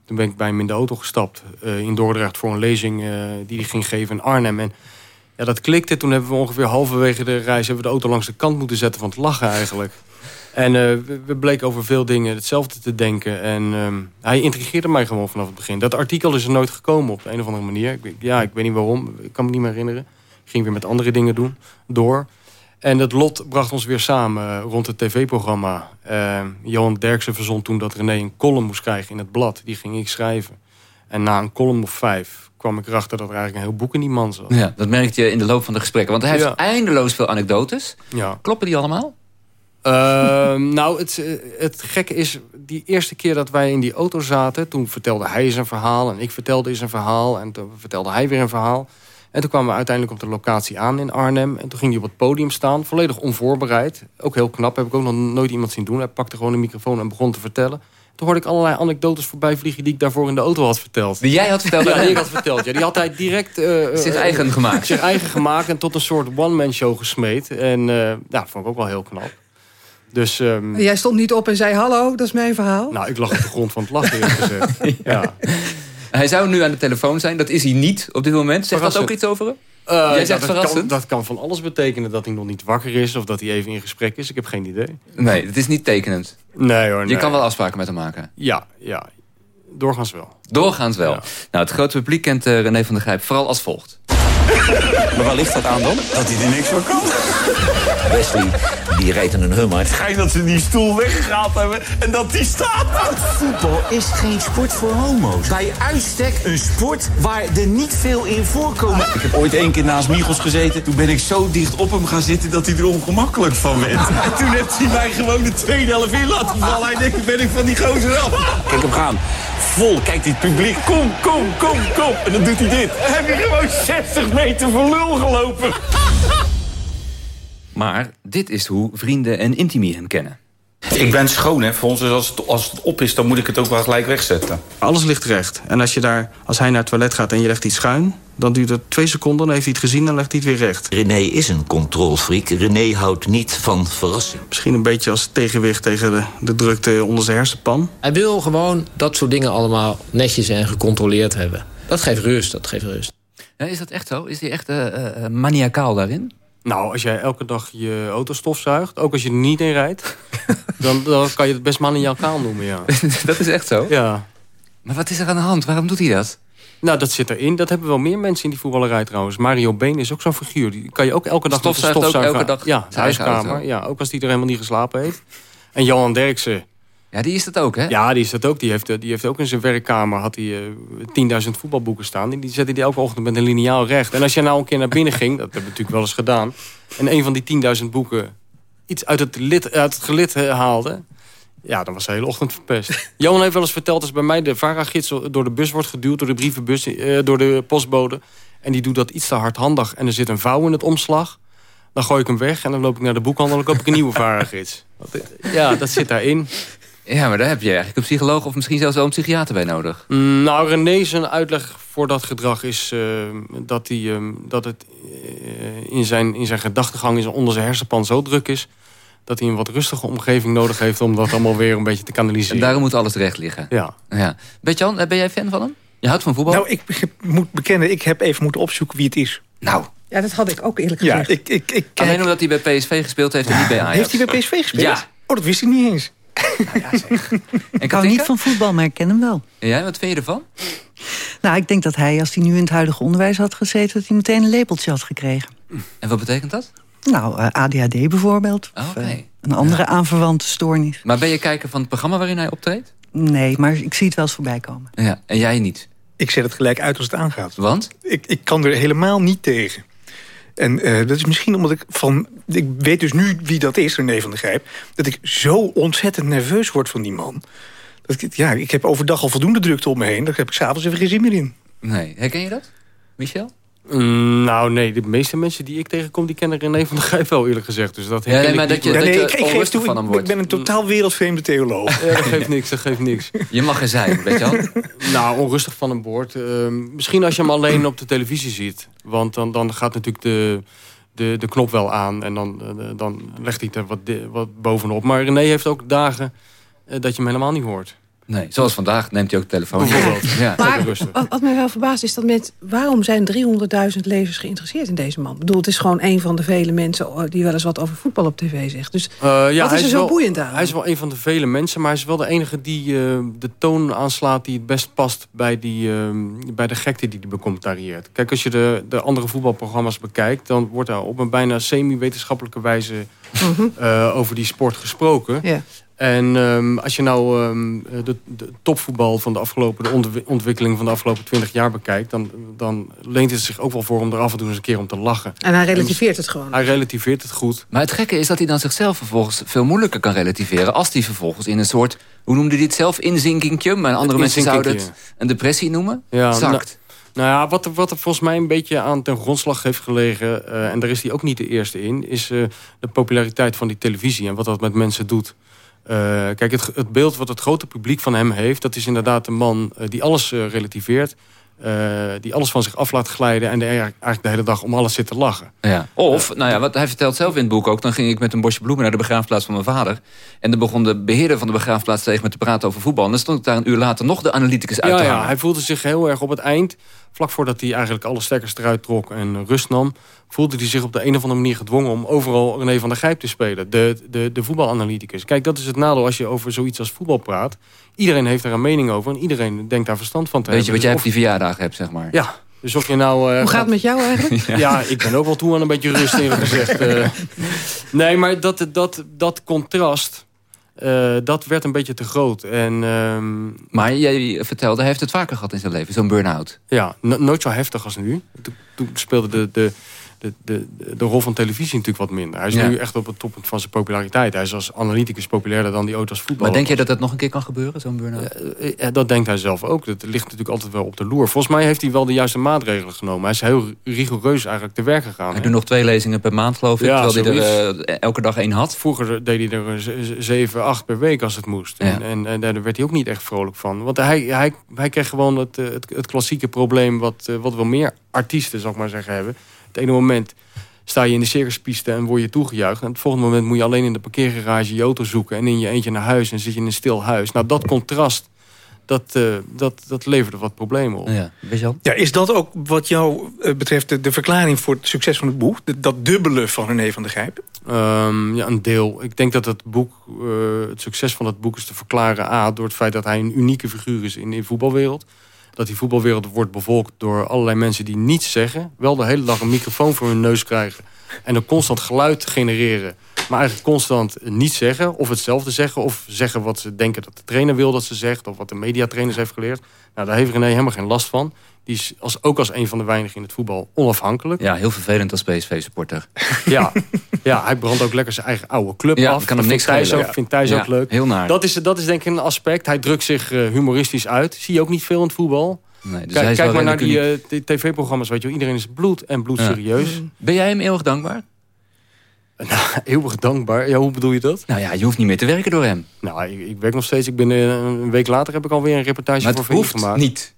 Toen ben ik bij hem in de auto gestapt uh, in Dordrecht... voor een lezing uh, die hij ging geven in Arnhem. En ja, dat klikte. Toen hebben we ongeveer halverwege de reis... hebben we de auto langs de kant moeten zetten van het lachen eigenlijk. En uh, we, bleken over veel dingen hetzelfde te denken. En hij intrigeerde mij gewoon vanaf het begin. Dat artikel is er nooit gekomen op de een of andere manier. Ik, ja, ik weet niet waarom. Ik kan me niet meer herinneren. Ging weer met andere dingen doen. Door. En het lot bracht ons weer samen eh, rond het tv-programma. Uh, Johan Derksen verzond toen dat René een column moest krijgen in het blad. Die ging ik schrijven. En na een column of vijf kwam ik erachter dat er eigenlijk een heel boek in die man zat. Ja, dat merkte je in de loop van de gesprekken. Want hij heeft Ja. eindeloos veel anekdotes. Ja. Kloppen die allemaal? Ehm, *laughs* nou, het, eh, het gekke is, die eerste keer dat wij in die auto zaten... toen vertelde hij een verhaal en ik vertelde een verhaal... en toen vertelde hij weer een verhaal. En toen kwamen we uiteindelijk op de locatie aan in Arnhem... en toen ging hij op het podium staan, volledig onvoorbereid. Ook heel knap, heb ik ook nog nooit iemand zien doen. Hij pakte gewoon een microfoon en begon te vertellen. Toen hoorde ik allerlei anekdotes voorbij vliegen... die ik daarvoor in de auto had verteld. Die jij had verteld? *laughs* Ja, die ik had verteld. Ja, die had hij direct... eh, eh, Zich eigen gemaakt. Zich eigen gemaakt en tot een soort one-man show gesmeed. En eh ja, vond ik ook wel heel knap. Dus, ehm, Jij stond niet op en zei hallo, dat is mijn verhaal. nou, ik lag op de grond van het lachen, eerlijk gezegd. *laughs* ja. Hij zou nu aan de telefoon zijn. Dat is hij niet op dit moment. Zegt dat ook iets over hem? Eh, Jij ja, zegt dat, kan, verrassend? dat kan van alles betekenen. Dat hij nog niet wakker is of dat hij even in gesprek is. Ik heb geen idee. Nee, het is niet tekenend. Nee hoor, Je kan wel afspraken met hem maken. Ja, ja. Doorgaans wel. Doorgaans wel. Nou, het grote publiek kent eh, René van der Grijp vooral als volgt. Maar waar ligt dat aan dan? Dat hij er niks van kan. Wesley, die rijdt in een hummer. Schijnt dat ze die stoel weggehaald hebben en dat die staat. Voetbal is geen sport voor homo's. Bij uitstek een sport waar er niet veel in voorkomen. Ik heb ooit één keer naast Michels gezeten. Toen ben ik zo dicht op hem gaan zitten dat hij er ongemakkelijk van werd. En toen heeft hij mij gewoon de tweede helft in laten vallen. Hij denkt, ben ik van die gozer af. Kijk hem gaan. Vol, kijk dit publiek. Kom, kom, kom, kom. En dan doet hij dit. Dan heb je gewoon 60 meter voor lul gelopen. Maar dit is hoe vrienden en intimi hem kennen. Ik ben schoon, hè. Voor ons is als het, als het op is, dan moet ik het ook wel gelijk wegzetten. Alles ligt recht. En als, je daar, als hij naar het toilet gaat en je legt iets schuin... dan duurt het twee seconden, dan heeft hij het gezien en legt hij het weer recht. René is een controlfreak. René houdt niet van verrassing. Misschien een beetje als tegenwicht tegen de, de drukte onder zijn hersenpan. Hij wil gewoon dat soort dingen allemaal netjes en gecontroleerd hebben. Dat geeft rust, dat geeft rust. Ja, is dat echt zo? Is hij echt eh, eh, maniacaal daarin? Nou, als jij elke dag je auto stofzuigt, ook als je er niet in rijdt... *laughs* dan, dan kan je het best maniacaal noemen, ja. *laughs* dat is echt zo? Ja. Maar wat is er aan de hand? Waarom doet hij dat? Nou, dat zit erin. Dat hebben wel meer mensen in die voetballerij trouwens. Mario Been is ook zo'n figuur. Die kan je ook elke dag de Stofzuigt ook elke dag Ja, huiskamer. Ja, ook als die er helemaal niet geslapen heeft. En Johan Derksen. Ja, die is dat ook, hè? Ja, die is dat ook. Die heeft, eh, die heeft ook in zijn werkkamer had hij eh 10.000 voetbalboeken staan. En die zette hij elke ochtend met een lineaal recht. En als je nou een keer naar binnen ging, dat hebben we natuurlijk wel eens gedaan. En een van die 10.000 boeken iets uit het, lid, uit het gelid eh, haalde. Ja, dan was de hele ochtend verpest. *laughs* Johan heeft wel eens verteld als bij mij de VARA-gids door de bus wordt geduwd, door de brievenbus, door de postbode. En die doet dat iets te hardhandig. En er zit een vouw in het omslag. Dan gooi ik hem weg en dan loop ik naar de boekhandel en dan koop ik een nieuwe VARA-gids. *laughs* Ja, dat zit daarin. Ja, maar daar heb je eigenlijk een psycholoog of misschien zelfs wel een psychiater bij nodig. Mm, Nou, René zijn uitleg voor dat gedrag is eh, dat, hij, eh, dat het eh, in, zijn, in zijn gedachtegang in zijn, onder zijn hersenpan zo druk is... dat hij een wat rustige omgeving nodig heeft om dat allemaal weer een beetje te kanaliseren. En daarom moet alles recht liggen. Ja. ja. Bert-Jan, ben jij fan van hem? Je houdt van voetbal? Nou, ik moet bekennen, ik heb even moeten opzoeken wie het is. Nou. Ja, dat had ik ook eerlijk Ja, gezegd. ik, ik, ik Alleen omdat hij bij PSV gespeeld heeft en niet bij Ajax. Heeft hij bij PSV gespeeld? Ja. Oh, dat wist ik niet eens. *laughs* Ik hou niet van voetbal, maar ik ken hem wel. En jij, wat vind je ervan? Nou, ik denk dat hij, als hij nu in het huidige onderwijs had gezeten... dat hij meteen een lepeltje had gekregen. En wat betekent dat? Nou, eh, ADHD bijvoorbeeld. Of Oké. eh, een andere aanverwante stoornis. Maar ben je kijker van het programma waarin hij optreedt? Nee, maar ik zie het wel eens voorbij komen. Ja, en jij niet? Ik zet het gelijk uit als het aangaat. Want? Ik, ik kan er helemaal niet tegen. En eh, dat is misschien omdat ik van... Ik weet dus nu wie dat is, René van der Grijp... dat ik zo ontzettend nerveus word van die man. Dat ik, ja, ik heb overdag al voldoende drukte om me heen. Daar heb ik s'avonds even geen zin meer in. Nee. Herken je dat? Michel? Mm, nou, nee, de meeste mensen die ik tegenkom... die kennen René van der Grijp wel, eerlijk gezegd. Dus dat Ja, nee, maar ik dat je- dat nee, je ik, ik geef toe, van hem wordt. ik ben een totaal wereldvreemde theoloog. *laughs* Ja, dat geeft niks, dat geeft niks. *laughs* Je mag er zijn, Bert-Jan. *laughs* Nou, onrustig van een boord. Ehm, misschien als je hem alleen op de televisie ziet. Want dan, dan gaat natuurlijk de, de, de knop wel aan. En dan, eh, dan legt hij er wat, wat bovenop. Maar René heeft ook dagen eh, dat je hem helemaal niet hoort. Nee, zoals vandaag neemt hij ook de telefoon. Bijvoorbeeld. Ja. Maar wat, wat mij wel verbaast is dat met waarom zijn 300.000 lezers geïnteresseerd in deze man? Ik bedoel, het is gewoon een van de vele mensen oh, die wel eens wat over voetbal op tv zegt. Dus Eh, ja, wat hij is er zo wel, boeiend aan? Hij is wel een van de vele mensen, maar hij is wel de enige die eh, de toon aanslaat die het best past bij, die, eh, bij de gekte die hij becommentarieert. Kijk, als je de, de andere voetbalprogramma's bekijkt, dan wordt daar op een bijna semi-wetenschappelijke wijze Mhm. eh, over die sport gesproken. Ja. En ehm, als je nou ehm, de, de, topvoetbal van de afgelopen... de ontwikkeling van de afgelopen 20 jaar bekijkt... Dan, dan leent het zich ook wel voor om er af en toe eens een keer om te lachen. En hij relativeert het gewoon. Hij relativeert het goed. Maar het gekke is dat hij dan zichzelf vervolgens veel moeilijker kan relativeren... als hij vervolgens in een soort, hoe noemde hij het zelf, inzinkingje... maar andere mensen zouden het een depressie noemen, ja, zakt. Nou ja, wat er, wat er volgens mij een beetje aan ten grondslag heeft gelegen... Uh, en daar is hij ook niet de eerste in... is uh, de populariteit van die televisie en wat dat met mensen doet. Uh, kijk, het, het, beeld wat het grote publiek van hem heeft... dat is inderdaad een man die alles relativeert... Uh, die alles van zich af laat glijden... en de, eigenlijk de hele dag om alles zit te lachen. Ja. Of, nou ja, wat hij vertelt zelf in het boek ook... dan ging ik met een bosje bloemen naar de begraafplaats van mijn vader... en dan begon de beheerder van de begraafplaats tegen me te praten over voetbal... en dan stond ik daar een uur later nog de analyticus uit ja, te Ja, hij voelde zich heel erg op het eind... vlak voordat hij eigenlijk alle stekkers eruit trok en rust nam... voelde hij zich op de een of andere manier gedwongen... om overal René van der Gijp te spelen, de, de, de voetbalanalyticus. Kijk, dat is het nadeel als je over zoiets als voetbal praat iedereen heeft daar een mening over. En iedereen denkt daar verstand van te Weet hebben. je wat jij op die verjaardag hebt, zeg maar? Ja. Dus of je nou... Uh, Hoe gaat het met jou eigenlijk? *laughs* ja. ik ben ook wel toe aan een beetje rust eerlijk gezegd. Uh, *laughs* nee, maar dat, dat, dat contrast... Uh, dat werd een beetje te groot. En, uh, maar jij vertelde, hij heeft het vaker gehad in zijn leven, zo'n burn-out. Ja, nooit zo heftig als nu. Toen, toen speelde de, de, de, de, de rol van televisie natuurlijk wat minder. Hij is nu echt op het toppunt van zijn populariteit. Hij is als analyticus populairder dan die ooit als voetballer. Maar denk je dat dat nog een keer kan gebeuren, zo'n burn-out? Uh, dat denkt hij zelf ook. Dat ligt natuurlijk altijd wel op de loer. Volgens mij heeft hij wel de juiste maatregelen genomen. Hij is heel rigoureus eigenlijk te werk gegaan. Hij doet nog twee lezingen per maand, geloof ik. Ja, terwijl hij er uh, elke dag één had. Vroeger deed hij er zeven, acht per week als het moest. Ja. En, en, en, daar werd hij ook niet echt vrolijk van. Want hij, hij, hij kreeg gewoon het, het, het klassieke probleem... Wat, wat wel meer artiesten, zal ik maar zeggen, hebben. Het ene moment sta je in de circuspiste en word je toegejuicht. En het volgende moment moet je alleen in de parkeergarage je auto zoeken... en in je eentje naar huis en zit je in een stil huis. Nou, dat contrast, dat, uh, dat, dat leverde wat problemen op. Ja, ja, is dat ook wat jou uh, betreft de, de, verklaring voor het succes van het boek? De, dat dubbele van René van der Gijp? Um, ja, een deel. Ik denk dat het boek, uh, het succes van het boek is te verklaren... A, door het feit dat hij een unieke figuur is in de voetbalwereld dat die voetbalwereld wordt bevolkt door allerlei mensen die niets zeggen. Wel de hele dag een microfoon voor hun neus krijgen. En dan constant geluid genereren. Maar eigenlijk constant niets zeggen. Of hetzelfde zeggen. Of zeggen wat ze denken dat de trainer wil dat ze zegt. Of wat de mediatrainers heeft geleerd. Nou, daar heeft René helemaal geen last van. Die is als, ook als een van de weinigen in het voetbal onafhankelijk. Ja, heel vervelend als PSV-supporter. *laughs* Ja, ja, hij brandt ook lekker zijn eigen oude club ja, af. kan hem niks Thijs ook, vindt Thijs ja, ook leuk. Heel naar. Dat is, dat is denk ik een aspect. Hij drukt zich uh, humoristisch uit. Zie je ook niet veel in het voetbal. Nee, dus kijk kijk maar naar die, uh, die tv-programma's. Weet je, iedereen is bloed en bloedserieus. Ben jij hem eeuwig dankbaar? *laughs* Nou, eeuwig dankbaar. Ja, hoe bedoel je dat? Nou ja, je hoeft niet meer te werken door hem. Nou, ik, ik werk nog steeds. Ik ben, uh, een week later heb ik alweer een reportage maar voor VI hoeft gemaakt. niet.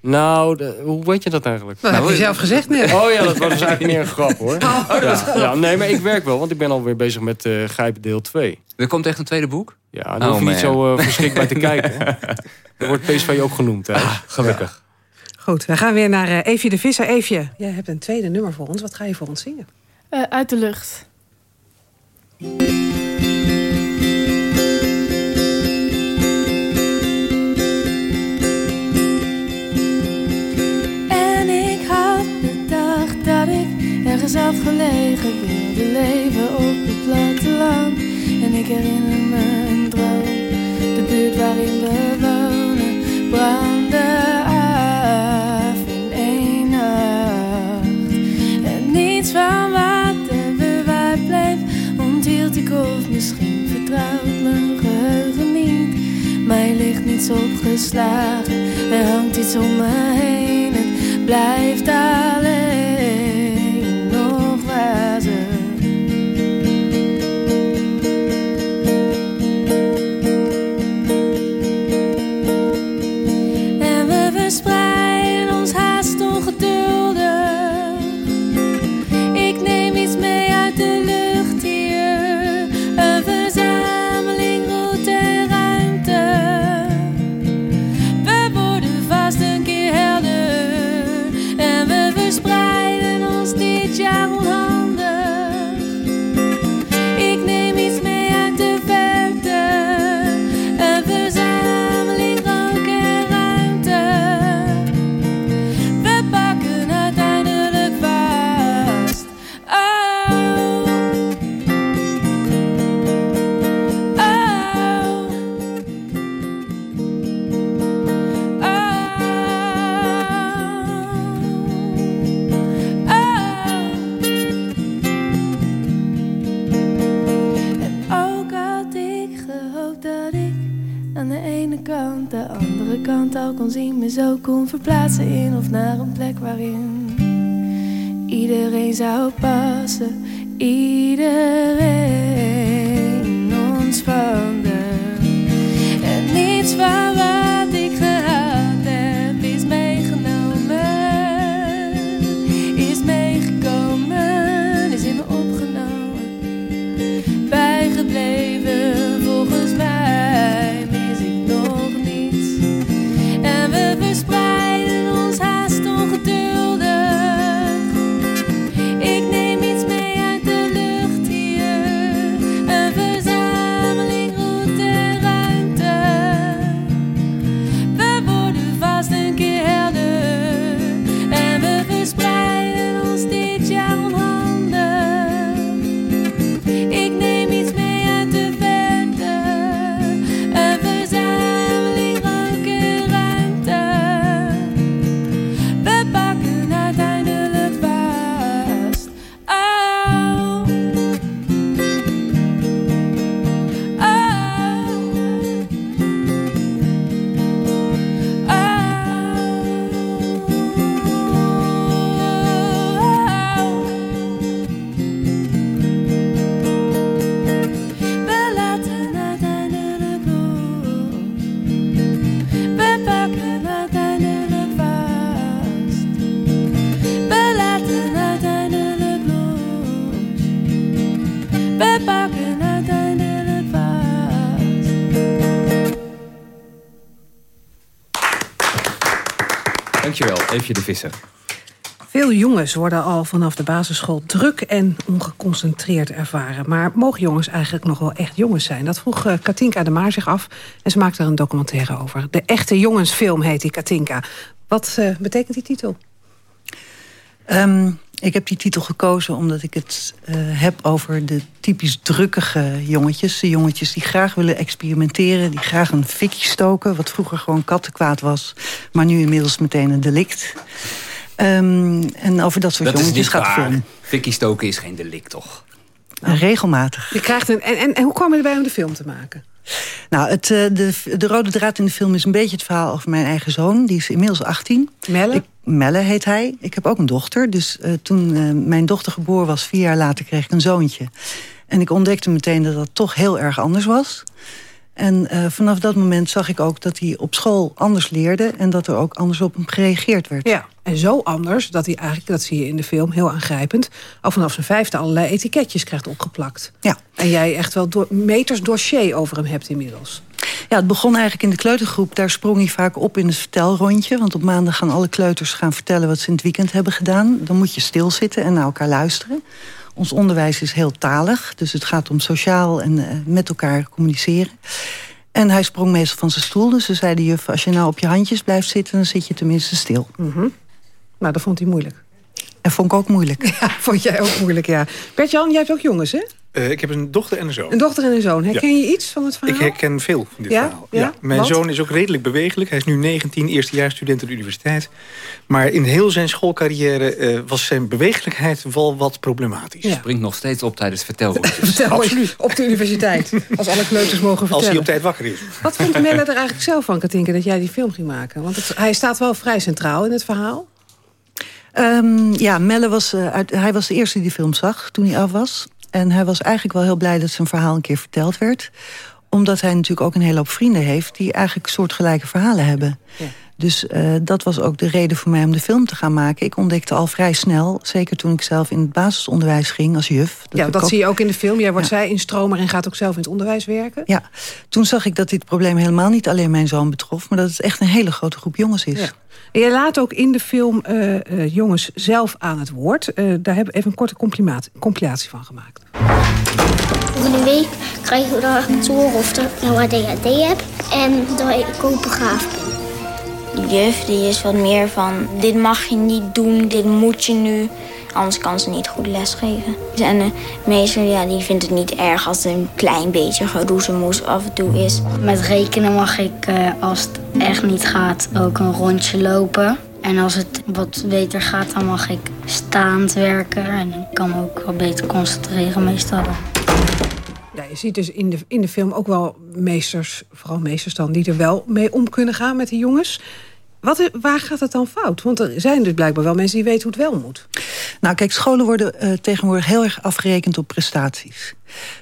Nou, de, hoe weet je dat eigenlijk? Nou, heb je zelf gezegd net. Oh ja, dat was dus eigenlijk meer een grap hoor. *laughs* Oh, ja, ja, nee, maar ik werk wel, want ik ben alweer bezig met uh, Grijpen deel 2. Er komt echt een tweede boek? Ja, daar oh, hoef je man. niet zo uh, verschrikt bij te *laughs* kijken. Daar wordt PSV ook genoemd. Hè? Ah, gelukkig. Ja. Goed, we gaan weer naar uh, Eefje de Visser. Eefje, jij hebt een tweede nummer voor ons. Wat ga je voor ons zingen? Uh, uit de lucht. Ergens afgelegen wilde leven op het platteland. En ik herinner me een droom, de buurt waarin we wonen, Niets opgeslagen, er hangt iets om me heen, het blijft alleen. Zien, me zo kon verplaatsen in of naar een plek waarin iedereen zou passen, iedereen Dankjewel, Eefje de Visser. Veel jongens worden al vanaf de basisschool druk en ongeconcentreerd ervaren. Maar mogen jongens eigenlijk nog wel echt jongens zijn? Dat vroeg eh, Katinka de Maar zich af en ze maakte er een documentaire over. De echte jongensfilm heet die Katinka. Wat eh, betekent die titel? Ehm, ik heb die titel gekozen omdat ik het eh, heb over de typisch drukkige jongetjes. De jongetjes die graag willen experimenteren, die graag een fikje stoken... wat vroeger gewoon kattenkwaad was, maar nu inmiddels meteen een delict. Ehm, en over dat soort Dat jongetjes gaat de film. Fikkie stoken is geen delict, toch? Regelmatig. Je krijgt een, en, en, en hoe kwam je erbij om de film te maken? Nou, het, eh, de, de rode draad in de film is een beetje het verhaal over mijn eigen zoon. Die is inmiddels 18. Melle? Melle heet hij. Ik heb ook een dochter. Dus eh, toen eh, mijn dochter geboren was, vier jaar later, kreeg ik een zoontje. En ik ontdekte meteen dat dat toch heel erg anders was. En eh, vanaf dat moment zag ik ook dat hij op school anders leerde... en dat er ook anders op hem gereageerd werd. Ja, en zo anders dat hij eigenlijk, dat zie je in de film heel aangrijpend... al vanaf zijn vijfde allerlei etiketjes krijgt opgeplakt. Ja. En jij echt wel meters dossier over hem hebt inmiddels. Ja, het begon eigenlijk in de kleutergroep. Daar sprong hij vaak op in het vertelrondje. Want op maandag gaan alle kleuters gaan vertellen wat ze in het weekend hebben gedaan. Dan moet je stilzitten en naar elkaar luisteren. Ons onderwijs is heel talig. Dus het gaat om sociaal en eh, met elkaar communiceren. En hij sprong meestal van zijn stoel. Dus ze zei de juf, als je nou op je handjes blijft zitten... dan zit je tenminste stil. Nou, dat vond hij moeilijk. En vond ik ook moeilijk. *laughs* Ja, vond jij ook moeilijk, ja. Bert-Jan, jij hebt ook jongens, hè? Eh, ik heb een dochter en een zoon. Een dochter en een zoon. Herken je iets van het verhaal? Ik herken veel van dit Ja? verhaal. Ja? Mijn Wat? zoon is ook redelijk bewegelijk. Hij is nu 19, eerstejaarsstudent aan de universiteit. Maar in heel zijn schoolcarrière eh, was zijn bewegelijkheid wel wat problematisch. Springt nog steeds op tijdens *laughs* vertelrondjes. Vertel eens, op de universiteit. Als alle kleuters mogen vertellen. Als hij op tijd wakker is. Wat vond Melle er eigenlijk zelf van, Katinka, dat jij die film ging maken? Want het, hij staat wel vrij centraal in het verhaal. Ehm, ja, Melle was, eh, uit, hij was de eerste die de film zag toen hij af was. En hij was eigenlijk wel heel blij dat zijn verhaal een keer verteld werd. Omdat hij natuurlijk ook een hele hoop vrienden heeft... die eigenlijk soortgelijke verhalen hebben. Dus eh, dat was ook de reden voor mij om de film te gaan maken. Ik ontdekte al vrij snel, zeker toen ik zelf in het basisonderwijs ging als juf. ja, ik dat ook- zie je ook in de film. Jij wordt zij instromer en gaat ook zelf in het onderwijs werken. Ja, toen zag ik dat dit probleem helemaal niet alleen mijn zoon betrof... maar dat het echt een hele grote groep jongens is. Ja. En je laat ook in de film eh, eh, jongens zelf aan het woord. Eh, daar hebben we even een korte compilatie, van gemaakt. Volgende week krijgen we dan te horen of ik nou ADHD heb en dat ik kopergaaf ben. De juf die is wat meer van, dit mag je niet doen, dit moet je nu. Anders kan ze niet goed lesgeven. En de meester ja, die vindt het niet erg als er een klein beetje geroezemoes af en toe is. Met rekenen mag ik, eh, als het echt niet gaat, ook een rondje lopen. En als het wat beter gaat, dan mag ik staand werken. En ik kan me ook wat beter concentreren meestal. Ja, je ziet dus in de, in de film ook wel meesters, vooral meesters dan... die er wel mee om kunnen gaan met de jongens. Wat, waar gaat het dan fout? Want er zijn dus blijkbaar wel mensen die weten hoe het wel moet. Nou kijk, scholen worden uh, tegenwoordig heel erg afgerekend op prestaties.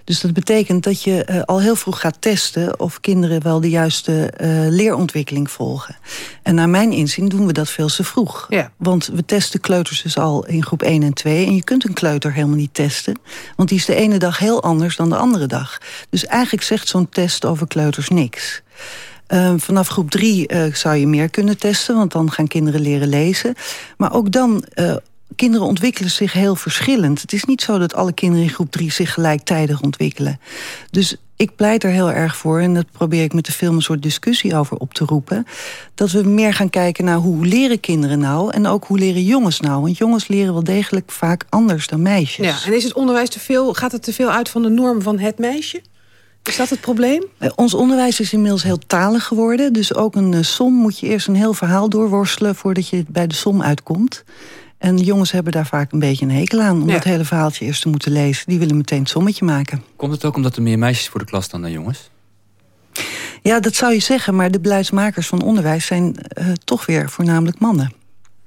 Dus dat betekent dat je uh, al heel vroeg gaat testen... of kinderen wel de juiste uh, leerontwikkeling volgen. En naar mijn inzien doen we dat veel te vroeg. Ja. Want we testen kleuters dus al in groep 1 en 2... en je kunt een kleuter helemaal niet testen. Want die is de ene dag heel anders dan de andere dag. Dus eigenlijk zegt zo'n test over kleuters niks. Uh, vanaf groep drie uh, zou je meer kunnen testen, want dan gaan kinderen leren lezen. Maar ook dan, uh, kinderen ontwikkelen zich heel verschillend. Het is niet zo dat alle kinderen in groep drie zich gelijktijdig ontwikkelen. Dus ik pleit er heel erg voor, en dat probeer ik met de film een soort discussie over op te roepen... dat we meer gaan kijken naar hoe leren kinderen nou... en ook hoe leren jongens nou. Want jongens leren wel degelijk vaak anders dan meisjes. Ja, en is het onderwijs te veel, gaat het te veel uit van de norm van het meisje? Is dat het probleem? Uh, ons onderwijs is inmiddels heel talig geworden. Dus ook een uh, som moet je eerst een heel verhaal doorworstelen... voordat je bij de som uitkomt. En jongens hebben daar vaak een beetje een hekel aan... om Ja. dat hele verhaaltje eerst te moeten lezen. Die willen meteen het sommetje maken. Komt het ook omdat er meer meisjes voor de klas staan dan jongens? Ja, dat zou je zeggen, maar de beleidsmakers van onderwijs... zijn uh, toch weer voornamelijk mannen.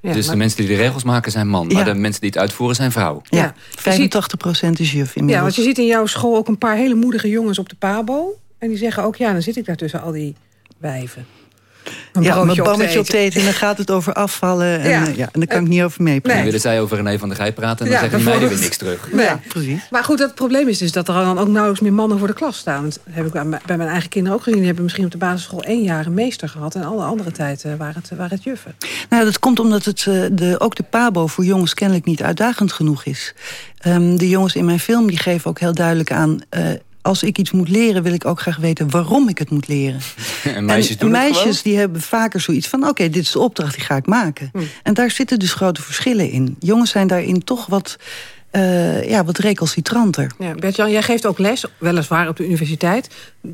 Dus de mensen die de regels maken zijn man. Maar Ja. de mensen die het uitvoeren zijn vrouw. Ja, 85% is juf inmiddels. Ja, want je ziet in jouw school ook een paar hele moedige jongens op de pabo. En die zeggen ook, ja, dan zit ik daar tussen al die wijven. Een ja, broodje mijn op te bammetje op te eten. En dan gaat het over afvallen. En, Ja. ja. en daar kan ik niet over meepraten. Dan willen zij over René van der Gijp praten... en dan Ja, zeggen die meiden weer niks terug. Nee. precies. Maar goed, het probleem is dus dat er dan ook nauwelijks meer mannen voor de klas staan. Dat heb ik bij mijn eigen kinderen ook gezien. Die hebben misschien op de basisschool één jaar een meester gehad. En alle andere tijd eh, waren, het, waren het juffen. Nou, dat komt omdat het, eh, de, ook de pabo voor jongens kennelijk niet uitdagend genoeg is. Ehm, de jongens in mijn film die geven ook heel duidelijk aan... eh, als ik iets moet leren, wil ik ook graag weten waarom ik het moet leren. *laughs* En meisjes doen het meisjes die hebben vaker zoiets van... oké, dit is de opdracht, die ga ik maken. Hm. En daar zitten dus grote verschillen in. Jongens zijn daarin toch wat, eh, ja, wat recalcitranter. Ja, Bert-Jan, jij geeft ook les, weliswaar op de universiteit.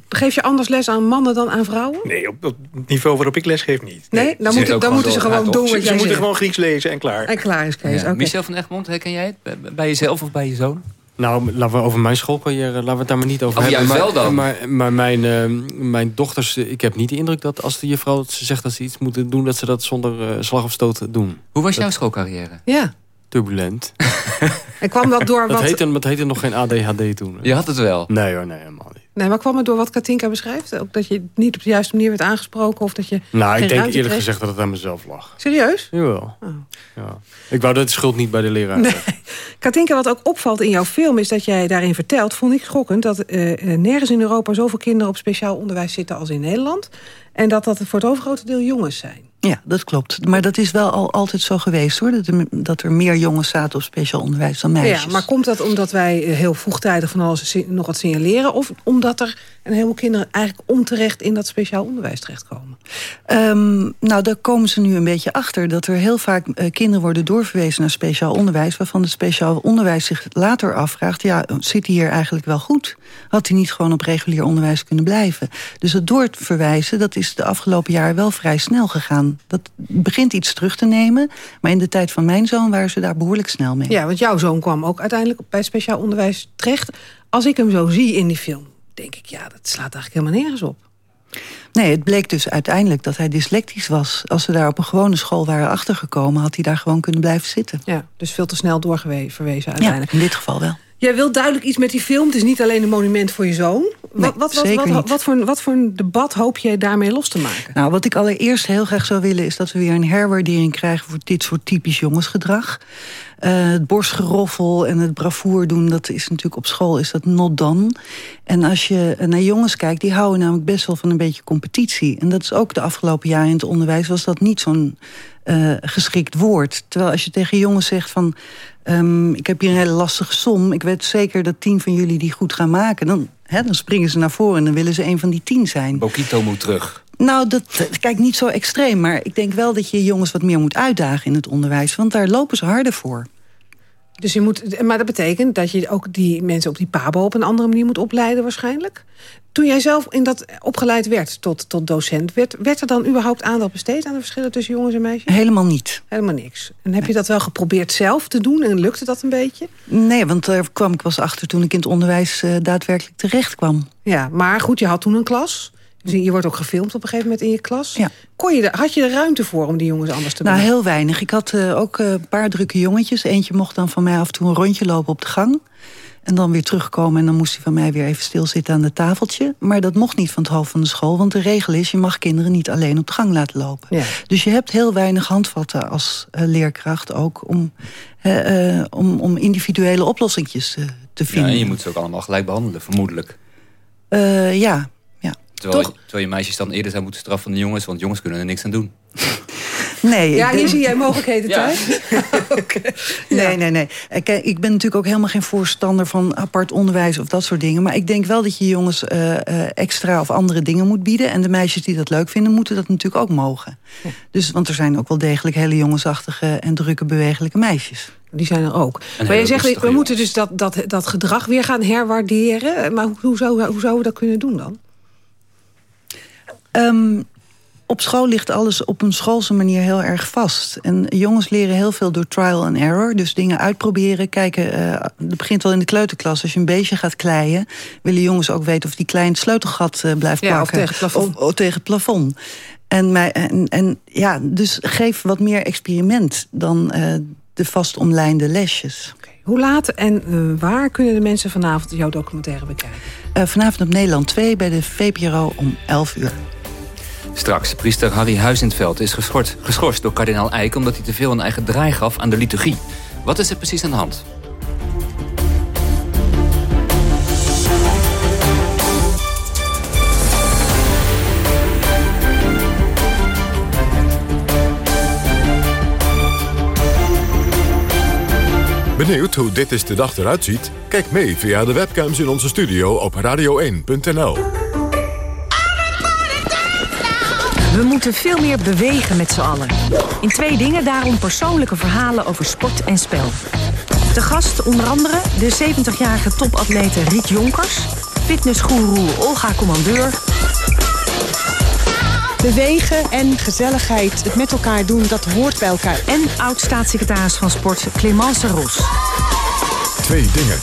Geef je anders les aan mannen dan aan vrouwen? Nee, op, het niveau waarop ik lesgeef niet. Nee, dan, moet, dan moeten ze gewoon doen wat Ze, jij ze moeten zegt. gewoon Grieks lezen en klaar. En klaar is Kees, Ja. Michel van Egmond, herken jij het? Bij jezelf of bij je zoon? Nou, laten we over mijn schoolcarrière, laten we het daar maar niet over Oh, hebben. maar, wel dan. Maar, maar mijn, eh, mijn dochters, eh, ik heb niet de indruk dat als de juffrouw ze zegt dat ze iets moeten doen... dat ze dat zonder eh, slag of stoot doen. Hoe was jouw schoolcarrière? Ja. Turbulent. *laughs* En kwam dat door Dat wat... heette, dat heette nog geen ADHD toen. Je had het wel? Nee hoor, nee helemaal niet. Nee, maar kwam het door wat Katinka beschrijft? Ook dat je niet op de juiste manier werd aangesproken? Of dat je Nou, ik denk eerlijk kreeg? gezegd dat het aan mezelf lag. Serieus? Jawel. Ja. Ik wou dat de schuld niet bij de leraar Nee. *laughs* Katinka, wat ook opvalt in jouw film is dat jij daarin vertelt... vond ik schokkend dat eh, eh, nergens in Europa zoveel kinderen op speciaal onderwijs zitten als in Nederland. En dat dat voor het overgrote deel jongens zijn. Ja, dat klopt. Maar dat is wel al altijd zo geweest, hoor. Dat er, dat er meer jongens zaten op speciaal onderwijs dan meisjes. Ja, maar komt dat omdat wij eh, heel vroegtijdig van alles nog wat signaleren... of omdat er een heleboel kinderen eigenlijk onterecht in dat speciaal onderwijs terechtkomen? Ehm, nou, daar komen ze nu een beetje achter. Dat er heel vaak eh, kinderen worden doorverwezen naar speciaal onderwijs... waarvan het speciaal onderwijs zich later afvraagt... ja, zit hij hier eigenlijk wel goed? Had hij niet gewoon op regulier onderwijs kunnen blijven? Dus het doorverwijzen, dat is de afgelopen jaren wel vrij snel gegaan. Dat begint iets terug te nemen. Maar in de tijd van mijn zoon waren ze daar behoorlijk snel mee. Ja, want jouw zoon kwam ook uiteindelijk bij het speciaal onderwijs terecht. Als ik hem zo zie in die film, denk ik... ja, dat slaat eigenlijk helemaal nergens op. Nee, het bleek dus uiteindelijk dat hij dyslectisch was. Als ze daar op een gewone school waren achtergekomen... had hij daar gewoon kunnen blijven zitten. Ja, dus veel te snel doorverwezen uiteindelijk. Ja, in dit geval wel. Jij wilt duidelijk iets met die film. Het is niet alleen een monument voor je zoon. Nee, wat, wat, wat, wat, voor, wat voor een debat hoop je daarmee los te maken? Nou, wat ik allereerst heel graag zou willen... is dat we weer een herwaardering krijgen voor dit soort typisch jongensgedrag. Eh, het borstgeroffel en het bravoer doen, dat is natuurlijk op school is dat not done. En als je naar jongens kijkt, die houden namelijk best wel van een beetje competitie. En dat is ook de afgelopen jaren in het onderwijs... was dat niet zo'n eh, geschikt woord. Terwijl als je tegen jongens zegt van... ehm, ik heb hier een hele lastige som. Ik weet zeker dat tien van jullie die goed gaan maken. Dan, hè, dan springen ze naar voren en dan willen ze een van die tien zijn. Bokito moet terug. Nou, dat kijk niet zo extreem. Maar ik denk wel dat je jongens wat meer moet uitdagen in het onderwijs. Want daar lopen ze harder voor. Dus je moet, maar dat betekent dat je ook die mensen op die pabo op een andere manier moet opleiden waarschijnlijk. Toen jij zelf in dat opgeleid werd tot, tot docent, werd, werd er dan überhaupt aandacht besteed aan de verschillen tussen jongens en meisjes? Helemaal niet. Helemaal niks. En heb je dat wel geprobeerd zelf te doen en lukte dat een beetje? Nee, want daar kwam ik pas achter toen ik in het onderwijs eh, daadwerkelijk terecht kwam. Ja, maar goed, je had toen een klas. Dus je wordt ook gefilmd op een gegeven moment in je klas. Ja. Kon je, had je er ruimte voor om die jongens anders te Nou, doen? heel weinig. Ik had uh, ook uh, een paar drukke jongetjes. Eentje mocht dan van mij af en toe een rondje lopen op de gang. En dan weer terugkomen en dan moest hij van mij weer even stilzitten aan het tafeltje. Maar dat mocht niet van het hoofd van de school. Want de regel is, je mag kinderen niet alleen op de gang laten lopen. Ja. Dus je hebt heel weinig handvatten als uh, leerkracht ook... om, om, om individuele oplossingjes te vinden. Ja, en je moet ze ook allemaal gelijk behandelen, vermoedelijk. ja, Terwijl, terwijl je meisjes dan eerder zou moeten straffen dan de jongens... want jongens kunnen er niks aan doen. *laughs* Nee. Ja, hier zie jij mogelijkheden ja. thuis. *laughs* *laughs* okay. Nee, nee, nee. Ik, ik ben natuurlijk ook helemaal geen voorstander van apart onderwijs of dat soort dingen. Maar ik denk wel dat je jongens uh, uh, extra of andere dingen moet bieden. En de meisjes die dat leuk vinden, moeten dat natuurlijk ook mogen. Ja. Dus, want er zijn ook wel degelijk hele jongensachtige en drukke bewegelijke meisjes. Die zijn er ook. En maar je zegt, we moeten dus dat, dat, dat gedrag weer gaan herwaarderen. Maar hoe, hoe, zou, hoe zouden we dat kunnen doen dan? Um, op school ligt alles op een schoolse manier heel erg vast. En jongens leren heel veel door trial and error. Dus dingen uitproberen, kijken. Uh, het begint wel in de kleuterklas. Als je een beestje gaat kleien... willen jongens ook weten of die klein sleutelgat uh, blijft ja, plakken. Of tegen het plafond. Of, of tegen het plafond. En, mij, en, en ja, dus geef wat meer experiment dan uh, de vast omlijnde lesjes. Okay. Hoe laat en uh, waar kunnen de mensen vanavond jouw documentaire bekijken? Uh, vanavond op Nederland 2 bij de VPRO om 11 uur. Straks, priester Harry Huizenveld is geschorst, geschorst door kardinaal Eijk... omdat hij te veel een eigen draai gaf aan de liturgie. Wat is er precies aan de hand? Benieuwd hoe dit is de dag eruit ziet? Kijk mee via de webcams in onze studio op radio1.nl. We moeten veel meer bewegen met z'n allen. In twee dingen daarom persoonlijke verhalen over sport en spel. De gast onder andere de 70-jarige topatlete Riet Jonkers... fitnessgoeroe Olga Commandeur... Bewegen en gezelligheid, het met elkaar doen, dat hoort bij elkaar. En oud-staatssecretaris van Sport Clemence Ros. Twee dingen.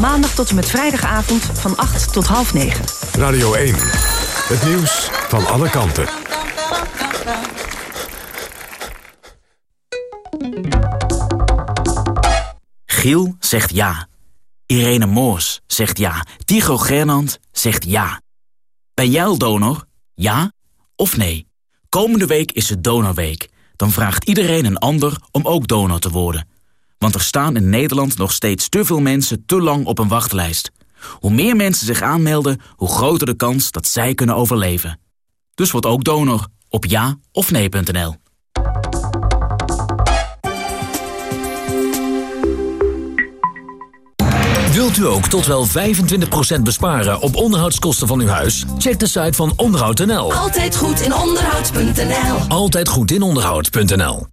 Maandag tot en met vrijdagavond van 8 tot half 9. Radio 1. Het nieuws van alle kanten. Giel zegt ja. Irene Moors zegt ja. Tigo Gernand zegt ja. Ben jij donor? Ja of nee? Komende week is het Donorweek. Dan vraagt iedereen een ander om ook donor te worden. Want er staan in Nederland nog steeds te veel mensen te lang op een wachtlijst. Hoe meer mensen zich aanmelden, hoe groter de kans dat zij kunnen overleven. Dus word ook donor op ja of nee.nl. Wilt u ook tot wel 25% besparen op onderhoudskosten van uw huis? Check de site van onderhoud.nl. Altijd goed in onderhoud.nl. Altijd goed in onderhoud.nl.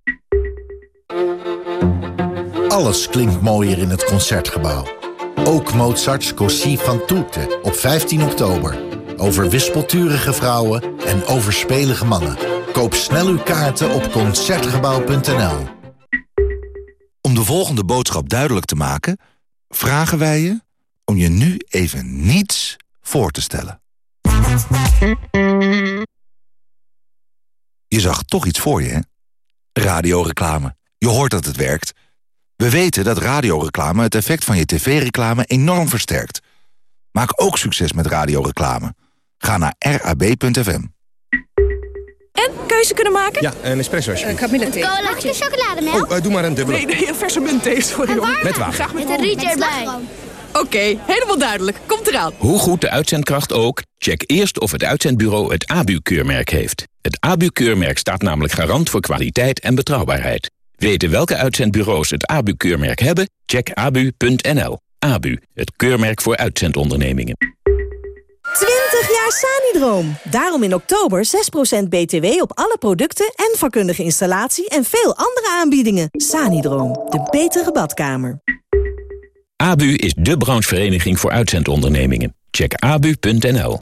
Alles klinkt mooier in het Concertgebouw. Ook Mozart's Cosi van Toete op 15 oktober. Over wispelturige vrouwen en overspelige mannen. Koop snel uw kaarten op Concertgebouw.nl. Om de volgende boodschap duidelijk te maken... vragen wij je om je nu even niets voor te stellen. Je zag toch iets voor je, hè? Radioreclame. Je hoort dat het werkt. We weten dat radioreclame het effect van je tv-reclame enorm versterkt. Maak ook succes met radioreclame. Ga naar rab.fm. En keuze kunnen maken? Ja, een espresso alsjeblieft. Uh, Camilla thee. Mag ik een chocolademelk? Oh, uh, doe maar een dubbele. Nee, nee, een verse muntthee, sorry hoor. Met water. Graag met, Met een rietje erbij. Oké, okay, helemaal duidelijk. Komt eraan. Hoe goed de uitzendkracht ook, check eerst of het uitzendbureau het ABU-keurmerk heeft. Het ABU-keurmerk staat namelijk garant voor kwaliteit en betrouwbaarheid. Weten welke uitzendbureaus het ABU-keurmerk hebben? Check abu.nl. ABU, het keurmerk voor uitzendondernemingen. 20 jaar Sanidroom. Daarom in oktober 6% BTW op alle producten en vakkundige installatie en veel andere aanbiedingen. Sanidroom, de betere badkamer. ABU is de branchevereniging voor uitzendondernemingen. Check abu.nl.